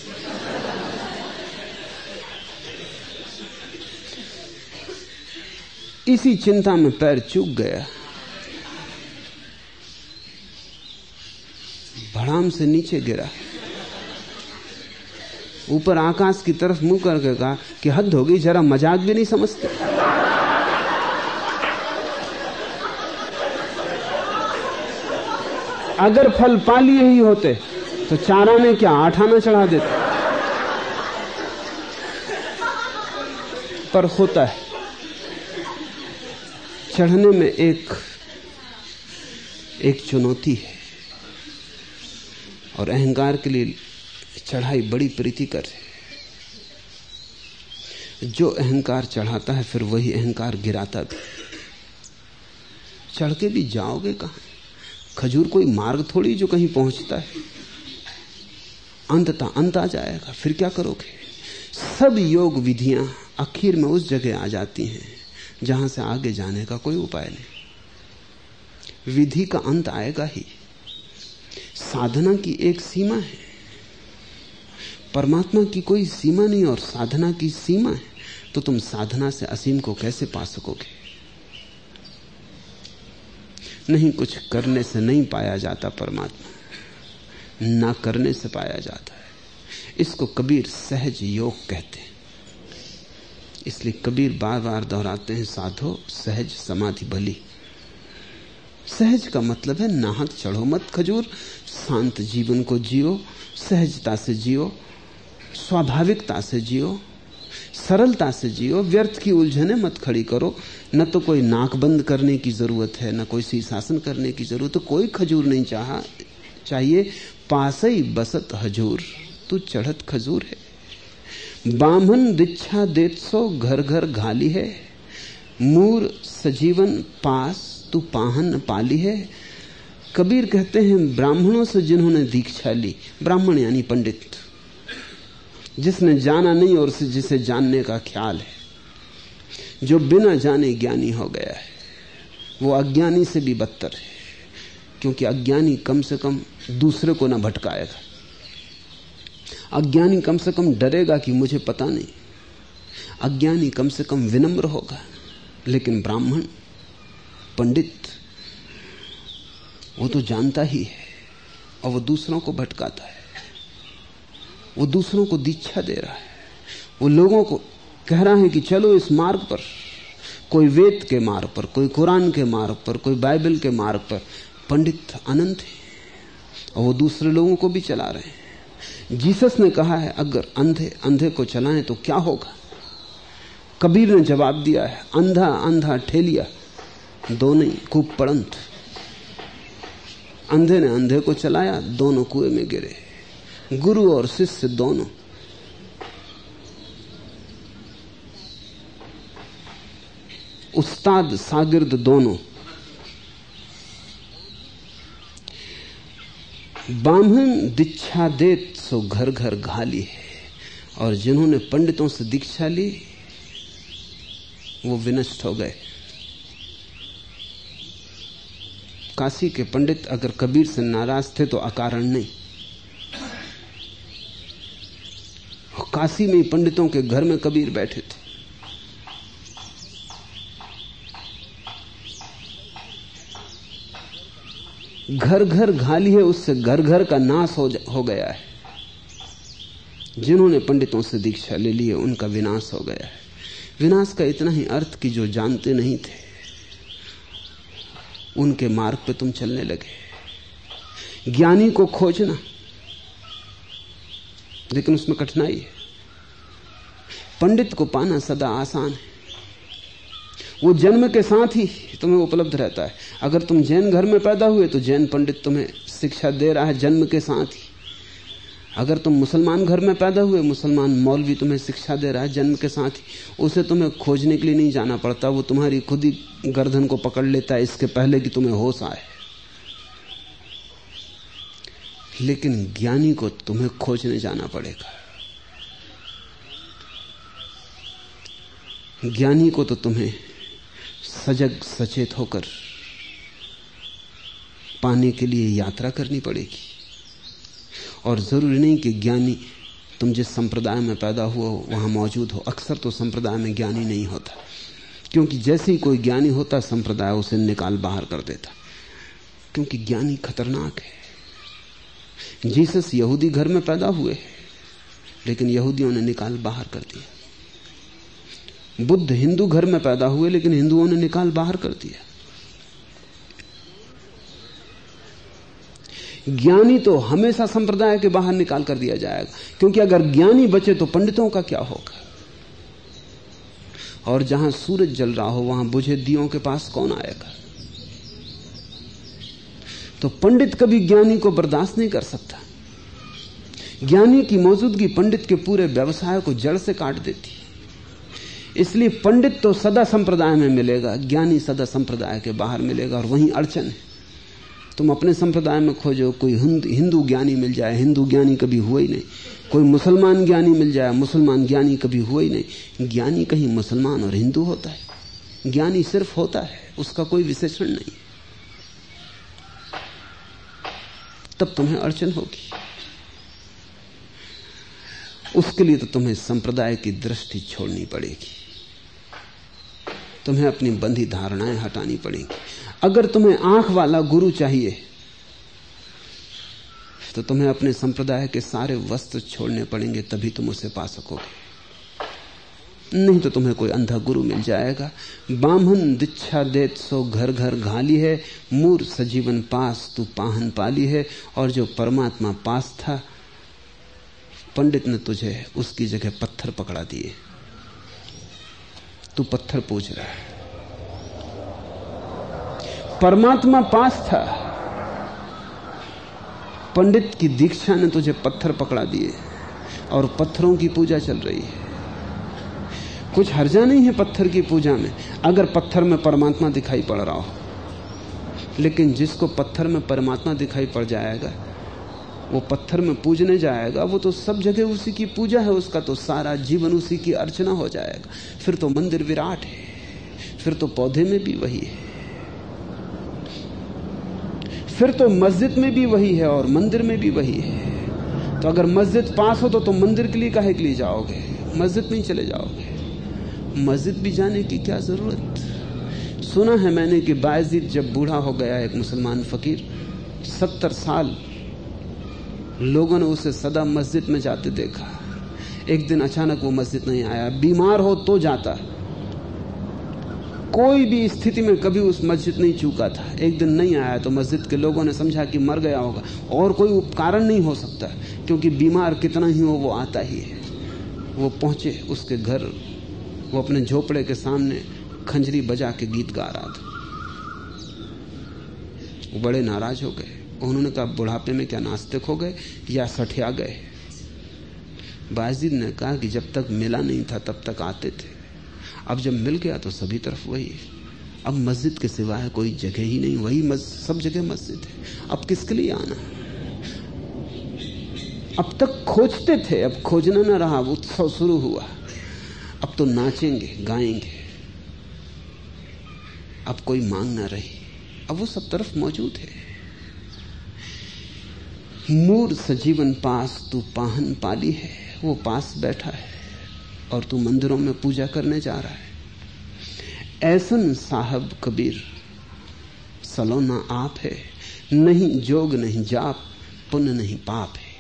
Speaker 2: इसी चिंता में पैर चूक गया। भड़ाम से नीचे गिरा। ऊपर आकाश की तरफ़ मुँह करके कहा कि हद हो गई जरा मज़ाक भी नहीं समझते। अगर फल पा लिए ही होते तो चारा ने क्या आठ आना चढ़ा देते? पर होता है। चढ़ने में एक एक चुनौती है। और अहंकार के लिए चढ़ाई बड़ी प्रीतिकर है। जो अहंकार चढ़ाता है, फिर वही अहंकार गिराता भी। चढ़ के भी जाओगे कहा? खजूर कोई मार्ग थोड़ी जो कहीं पहुँचता है। अंतता अंत आ जाएगा, फिर क्या करोगे? सब योग विधियाँ आखिर में उस जगह आ जाती हैं। जहाँ से आगे जाने का कोई उपाय नहीं। विधि का अंत आएगा ही। साधना की एक सीमा है। परमात्मा की कोई सीमा नहीं और साधना की सीमा है तो तुम साधना से असीम को कैसे पा सकोगे? नहीं, कुछ करने से नहीं पाया जाता परमात्मा। ना करने से पाया जाता है। इसको कबीर सहज योग कहते हैं। इसलिए कबीर बार बार दोहराते हैं, साधो, सहज, समाधि भली सहज का मतलब है, नाहक चढ़ो मत खजूर, शांत जीवन को जियो, सहजता से जियो, स्वाभाविकता से जियो, सरलता से जियो, व्यर्थ की उलझने मत खड़ी करो। न तो कोई नाक बंद करने की ज़रूरत है, न कोई शीर्षासन करने की ज़रूरत तो कोई खजूर नहीं चाह, चाहिए, पास ही बसत हजूर, तू चढ़त खजूर है। बामन दीक्षा देत सो घर घर घाली है। मूर सजीवन पास तू पाहन पाली है। कबीर कहते हैं, ब्राह्मणों से जिन्होंने दीक्षा ली, ब्राह्मण यानी पंडित, जिसने जाना नहीं और जिसे जानने का ख्याल है। जो बिना जाने ज्ञानी हो गया है, वो अज्ञानी से भी बदतर है, क्योंकि अज्ञानी कम से कम दूसरे को ना भटकाएगा। अज्ञानी कम से कम डरेगा कि मुझे पता नहीं। अज्ञानी कम से कम विनम्र होगा। लेकिन ब्राह्मण, पंडित, वो तो जानता ही है और वो दूसरों को भटकाता है। वो दूसरों को दीक्षा दे रहा है। वो लोगों को कह रहा है कि चलो इस मार्ग पर, कोई वेद के मार्ग पर, कोई कुरान के मार्ग पर, कोई बाइबल के मार्ग पर। पंडित अनंत है और वो दूसरे लोगों को भी चला रहे हैं। जीसस ने कहा है, अगर अंधे अंधे को चलाएँ तो क्या होगा? कबीर ने जवाब दिया है, अंधा अंधा ठेलिया, दो नहीं खूब पड़ंत। अंधे ने अंधे को चलाया, दोनों कुएँ में गिरे। गुरु और शिष्य दोनों। उस्ताद सागिर्द दोनों। बामन दीक्षा देत सो घर घर घाली है। और जिन्होंने पंडितों से दीक्षा ली वो विनष्ट हो गए। काशी के पंडित अगर कबीर से नाराज़ थे तो अकारण नहीं। काशी में पंडितों के घर में कबीर बैठे थे। घर घर घाली है उससे घर घर का नाश हो, हो गया है। जिन्होंने पंडितों से दीक्षा ले ली है, उनका विनाश हो गया है। विनाश का इतना ही अर्थ कि जो जानते नहीं थे, उनके मार्ग पे तुम चलने लगे। ज्ञानी को खोजना, लेकिन उसमें कठिनाई है। पंडित को पाना सदा आसान है। वो जन्म के साथ ही तुम्हें उपलब्ध रहता है। अगर तुम जैन घर में पैदा हुए तो जैन पंडित तुम्हें शिक्षा दे रहा है जन्म के साथ ही। अगर तुम मुसलमान घर में पैदा हुए, मुसलमान मौलवी तुम्हें शिक्षा दे रहा है, जन्म के साथ ही, उसे तुम्हें खोजने के लिए नहीं जाना पड़ता, वो तुम्हारी खुद ही गर्दन को पकड़ लेता है, इसके पहले कि तुम्हें होश आए। लेकिन ज्ञानी को तुम्हें खोजने जाना पड़ेगा। ज्ञानी को तो तुम्हें सजग, सचेत होकर पाने के लिए यात्रा करनी पड़ेगी। और ज़रूरी नहीं कि ज्ञानी तुम जिस संप्रदाय में पैदा हुआ हो, वहाँ मौजूद हो। अक्सर तो संप्रदाय में ज्ञानी नहीं होता। क्योंकि जैसे ही कोई ज्ञानी होता, संप्रदाय उसे निकाल बाहर कर देता। क्योंकि ज्ञानी खतरनाक है। जीसस यहूदी घर में पैदा हुए लेकिन यहूदियों ने निकाल बाहर कर दिया। बुद्ध हिंदू घर में पैदा हुए, लेकिन हिंदुओं ने निकाल बाहर कर दिया। ज्ञानी तो हमेशा संप्रदाय के बाहर निकाल कर दिया जाएगा। क्योंकि अगर ज्ञानी बचे तो पंडितों का क्या होगा? और जहाँ सूरज जल रहा हो, वहाँ बुझे दियों के पास कौन आएगा? तो पंडित कभी ज्ञानी को बर्दाश्त नहीं कर सकता। ज्ञानी की मौजूदगी पंडित के पूरे व्यवसाय को जड़ से काट देती है। इसलिए पंडित तो सदा संप्रदाय में मिलेगा, ज्ञानी सदा संप्रदाय के बाहर मिलेगा और वहीं अड़चन है। तुम अपने संप्रदाय में खोजो, कोई हिंदू ज्ञानी मिल जाए, हिंदू ज्ञानी कभी हुआ ही नहीं। कोई मुसलमान ज्ञानी मिल जाए, मुसलमान ज्ञानी कभी हुआ ही नहीं। ज्ञानी कहीं मुसलमान और हिंदू होता है। ज्ञानी सिर्फ़ होता है, उसका कोई विशेषण नहीं तब तुम्हें अड़चन होगी। उसके लिए तो तुम्हें संप्रदाय की दृष्टि छोड़नी पड़ेगी। तुम्हें अपनी बंधी धारणाएँ हटानी पड़ेंगी। अगर तुम्हें आँख वाला गुरु चाहिए तो तुम्हें अपने संप्रदाय के सारे वस्त्र छोड़ने पड़ेंगे, तभी तुम उसे पा सकोगे। नहीं तो तुम्हें कोई अंधा गुरु मिल जाएगा। बामन दीक्षा देत सो घर घर घाली है, मूर सजीवन पास तू पाहन पाली है, और जो परमात्मा पास था, पंडित ने तुझे उसकी जगह पत्थर पकड़ा दिए। तू पत्थर पूछ रहा है। परमात्मा पास था। पंडित की दीक्षा ने तुझे पत्थर पकड़ा दिए और पत्थरों की पूजा चल रही है। कुछ हर्जा नहीं है पत्थर की पूजा में, अगर पत्थर में परमात्मा दिखाई पड़ रहा हो। लेकिन जिसको पत्थर में परमात्मा दिखाई पड़ जाएगा, वो पत्थर में पूजने जाएगा, वो तो सब जगह उसी की पूजा है, उसका तो सारा जीवन उसी की अर्चना हो जाएगा। फिर तो मंदिर विराट है, फिर तो पौधे में भी वही है। फिर तो मस्जिद में भी वही है और मंदिर में भी वही है। तो अगर मस्जिद पास हो तो तुम मंदिर के लिए कहे के लिए जाओगे? मस्जिद में चले जाओगे। मस्जिद भी जाने की क्या ज़रूरत? सुना है मैंने कि बायजीद जब बूढ़ा हो गया एक मुसलमान फकीर, सत्तर साल, लोगों ने उसे सदा मस्जिद में जाते देखा। एक दिन अचानक वो मस्जिद नहीं आया। बीमार हो तो जाता। कोई भी स्थिति में कभी उस मस्जिद नहीं चूका था। एक दिन नहीं आया तो मस्जिद के लोगों ने समझा कि मर गया होगा। और कोई कारण नहीं हो सकता, क्योंकि बीमार कितना ही हो, वो आता ही है। वो पहुँचे, उसके घर, वो अपने झोपड़े के सामने खंजरी बजा के गीत गा रहा था। वो बड़े नाराज़ हो गए। उन्होंने कहा, बुढ़ापे में क्या नास्तिक हो गए या सठिया गए? बाजिद ने कहा कि जब तक मिला नहीं था, तब तक आते थे। अब जब मिल गया तो सभी तरफ़ वही है। अब मस्जिद के सिवाय कोई जगह ही नहीं, वही सब जगह मस्जिद है। अब किसके लिए आना? अब तक खोजते थे, अब खोजना ना रहा उत्सव शुरू हुआ। अब तो नाचेंगे, गाएँगे। अब कोई मांग ना रही, अब वो सब तरफ़ मौजूद है। मूर सजीवन पास, तू पाहन पाली है, वो पास बैठा है। और तू मंदिरों में पूजा करने जा रहा है। ऐसन साहब कबीर, सलोना आप है। नहीं जोग, नहीं जाप, पुण्य नहीं पाप है।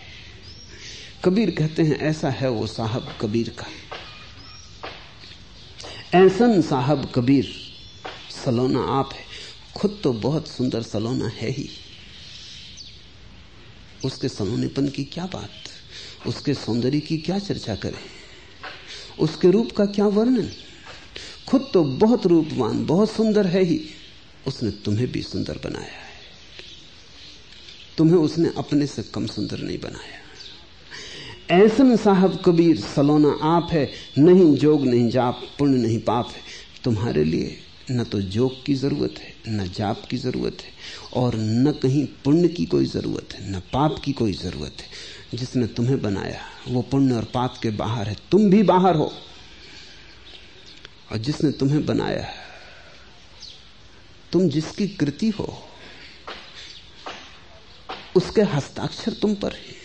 Speaker 2: कबीर कहते हैं, ऐसा है वो साहब कबीर का। ऐसन साहब कबीर, सलोना आप है। खुद तो बहुत सुंदर सलोना है ही। उसके सलोनेपन की क्या बात? उसके सौंदर्य की क्या चर्चा करें? उसके रूप का क्या वर्णन? खुद तो बहुत रूपवान, बहुत सुंदर है ही। उसने तुम्हें भी सुंदर बनाया है। तुम्हें उसने अपने से कम सुंदर नहीं बनाया। ऐसन साहब कबीर, सलोना आप है, नहीं जोग, नहीं जाप, पुण्य नहीं पाप है। तुम्हारे लिए न तो जोग की ज़रूरत है, न जाप की ज़रूरत है, और न कहीं पुण्य की कोई ज़रूरत है, न पाप की कोई ज़रूरत है। जिसने तुम्हें बनाया, वो पुण्य और पाप के बाहर है। तुम भी बाहर हो। और जिसने तुम्हें बनाया, तुम जिसकी कृति हो, उसके हस्ताक्षर तुम पर है।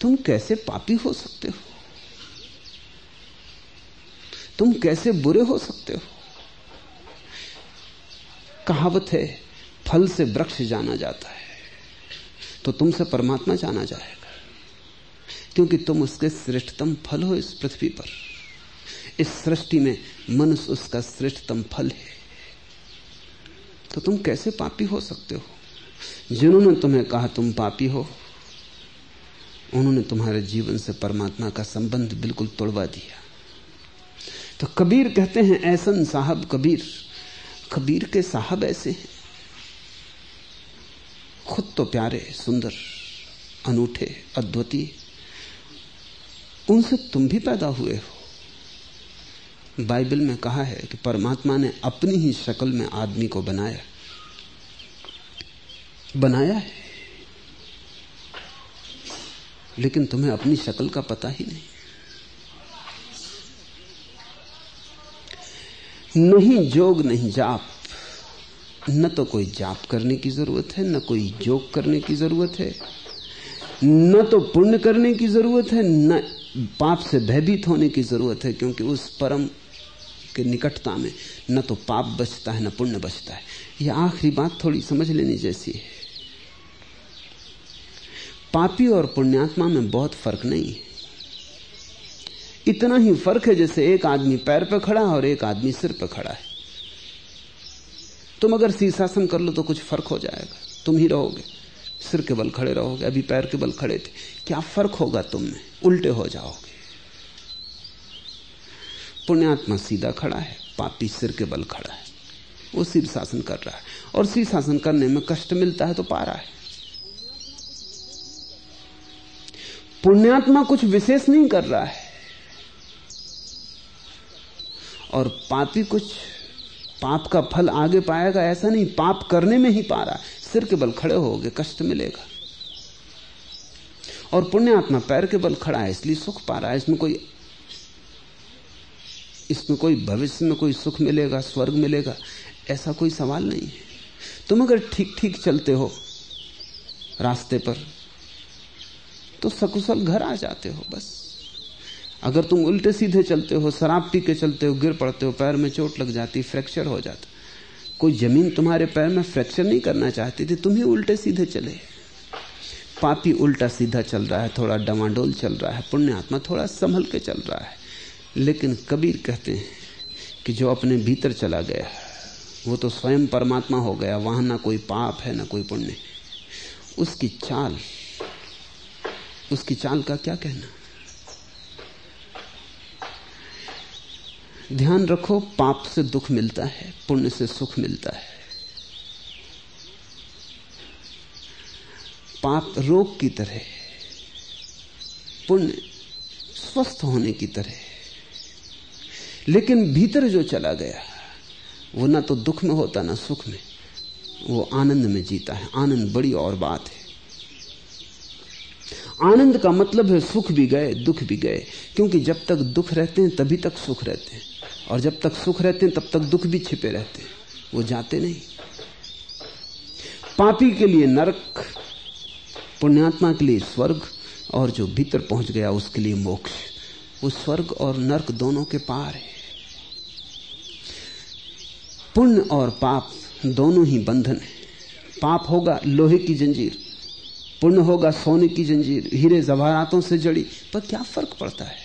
Speaker 2: तुम कैसे पापी हो सकते हो? तुम कैसे बुरे हो सकते हो? कहावत है, फल से वृक्ष जाना जाता है। तो तुमसे परमात्मा जाना जाएगा। क्योंकि तुम उसके श्रेष्ठतम फल हो इस पृथ्वी पर। इस सृष्टि में मनुष्य उसका श्रेष्ठतम फल है। तो तुम कैसे पापी हो सकते हो? जिन्होंने तुम्हें कहा तुम पापी हो, उन्होंने तुम्हारे जीवन से परमात्मा का संबंध बिल्कुल तोड़वा दिया। तो कबीर कहते हैं, ऐसन साहब कबीर कबीर के साहब ऐसे हैं। खुद तो प्यारे, सुंदर, अनूठे अद्वितीय उनसे तुम भी पैदा हुए हो। बाइबल में कहा है कि परमात्मा ने अपनी ही शक्ल में आदमी को बनाया। बनाया है। लेकिन तुम्हें अपनी शक्ल का पता ही नहीं। नहीं जोग, नहीं जाप। न तो कोई जाप करने की ज़रूरत है, न कोई योग करने की ज़रूरत है, न तो पुण्य करने की ज़रूरत है, न पाप से भयभीत होने की ज़रूरत है, क्योंकि उस परम के निकटता में न तो पाप बचता है, न पुण्य बचता है। यह आखिरी बात थोड़ी समझ लेनी जैसी है। पापी और पुण्यात्मा में बहुत फ़र्क नहीं है। इतना ही फ़र्क है जैसे एक आदमी पैर पर खड़ा और एक आदमी सिर पर खड़ा है। तुम अगर शीर्षासन कर लो तो कुछ फ़र्क हो जाएगा। तुम ही रहोगे। सिर के बल खड़े रहोगे, अभी पैर के बल खड़े थे। क्या फ़र्क होगा तुम में? उल्टे हो जाओगे। पुण्यात्मा सीधा खड़ा है, पापी सिर के बल खड़ा है। वो शीर्षासन कर रहा है। और शीर्षासन करने में कष्ट मिलता है तो पा रहा है। पुण्यात्मा कुछ विशेष नहीं कर रहा है। और पापी कुछ पाप का फल आगे पाएगा, ऐसा नहीं, पाप करने में ही पा रहा सिर के बल खड़े हो गए कष्ट मिलेगा। और पुण्यात्मा पैर के बल खड़ा है, इसलिए सुख पा रहा है। इसमें कोई इसमें कोई भविष्य में कोई सुख मिलेगा, स्वर्ग मिलेगा, ऐसा कोई सवाल नहीं है। तुम अगर ठीक ठीक चलते हो रास्ते पर तो सकुशल घर आ जाते हो, बस। अगर तुम उल्टे सीधे चलते हो, शराब पी के चलते हो, गिर पड़ते हो, पैर में चोट लग जाती, फ्रैक्चर हो जाता। कोई ज़मीन तुम्हारे पैर में फ्रैक्चर नहीं करना चाहती थी, तुम ही उल्टे सीधे चले। पापी उल्टा सीधा चल रहा है, थोड़ा डमाडोल चल रहा है पुण्य आत्मा थोड़ा संभल के चल रहा है। लेकिन कबीर कहते हैं कि जो अपने भीतर चला गया, वो तो स्वयं परमात्मा हो गया, वहाँ ना कोई पाप है, ना कोई पुण्य। उसकी चाल उसकी चाल का क्या कहना? ध्यान रखो, पाप से दुख मिलता है, पुण्य से सुख मिलता है। पाप रोग की तरह पुण्य स्वस्थ होने की तरह लेकिन भीतर जो चला गया, वो ना तो दुख में होता, ना सुख में। वो आनंद में जीता है। आनंद बड़ी और बात है। आनंद का मतलब है सुख भी गए, दुख भी गए। क्योंकि जब तक दुख रहते हैं, तभी तक सुख रहते हैं। और जब तक सुख रहते हैं, तब तक दुख भी छिपे रहते हैं। वो जाते नहीं। पापी के लिए नरक, पुण्यात्मा के लिए स्वर्ग, और जो भीतर पहुँच गया, उसके लिए मोक्ष। वो स्वर्ग और नरक दोनों के पार है। पुण्य और पाप दोनों ही बंधन है। पाप होगा लोहे की जंजीर, पुण्य होगा सोने की जंजीर, हीरे जवाहरातों से जड़ी, पर क्या फ़र्क पड़ता है?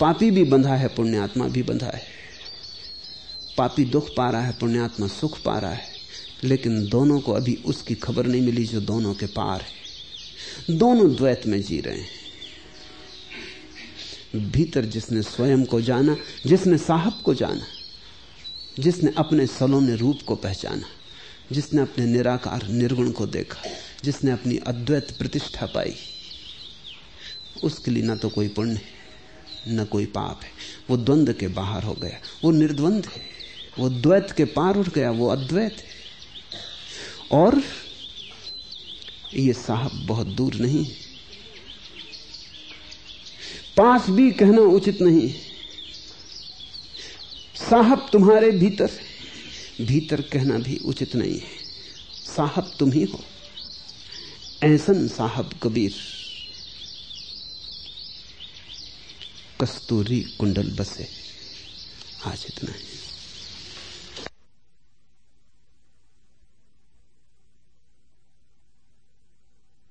Speaker 2: पापी भी बंधा है, पुण्यात्मा भी बंधा है। पापी दुख पा रहा है, पुण्यात्मा सुख पा रहा है। लेकिन दोनों को अभी उसकी खबर नहीं मिली जो दोनों के पार है। दोनों द्वैत में जी रहे हैं। भीतर जिसने स्वयं को जाना, जिसने साहब को जाना, जिसने अपने सलोने रूप को पहचाना, जिसने अपने निराकार निर्गुण को देखा, जिसने अपनी अद्वैत प्रतिष्ठा पाई, उसके लिए ना तो कोई पुण्य है। न कोई पाप है। वो द्वंद्व के बाहर हो गया। वो निर्द्वंद है। वो द्वैत के पार उठ गया। वो अद्वैत है। और ये साहब बहुत दूर नहीं पास भी कहना उचित नहीं साहब तुम्हारे भीतर भीतर कहना भी उचित नहीं है। साहब तुम ही हो। ऐसन साहब कबीर। कस्तूरी कुंडल बसे। आज इतना है।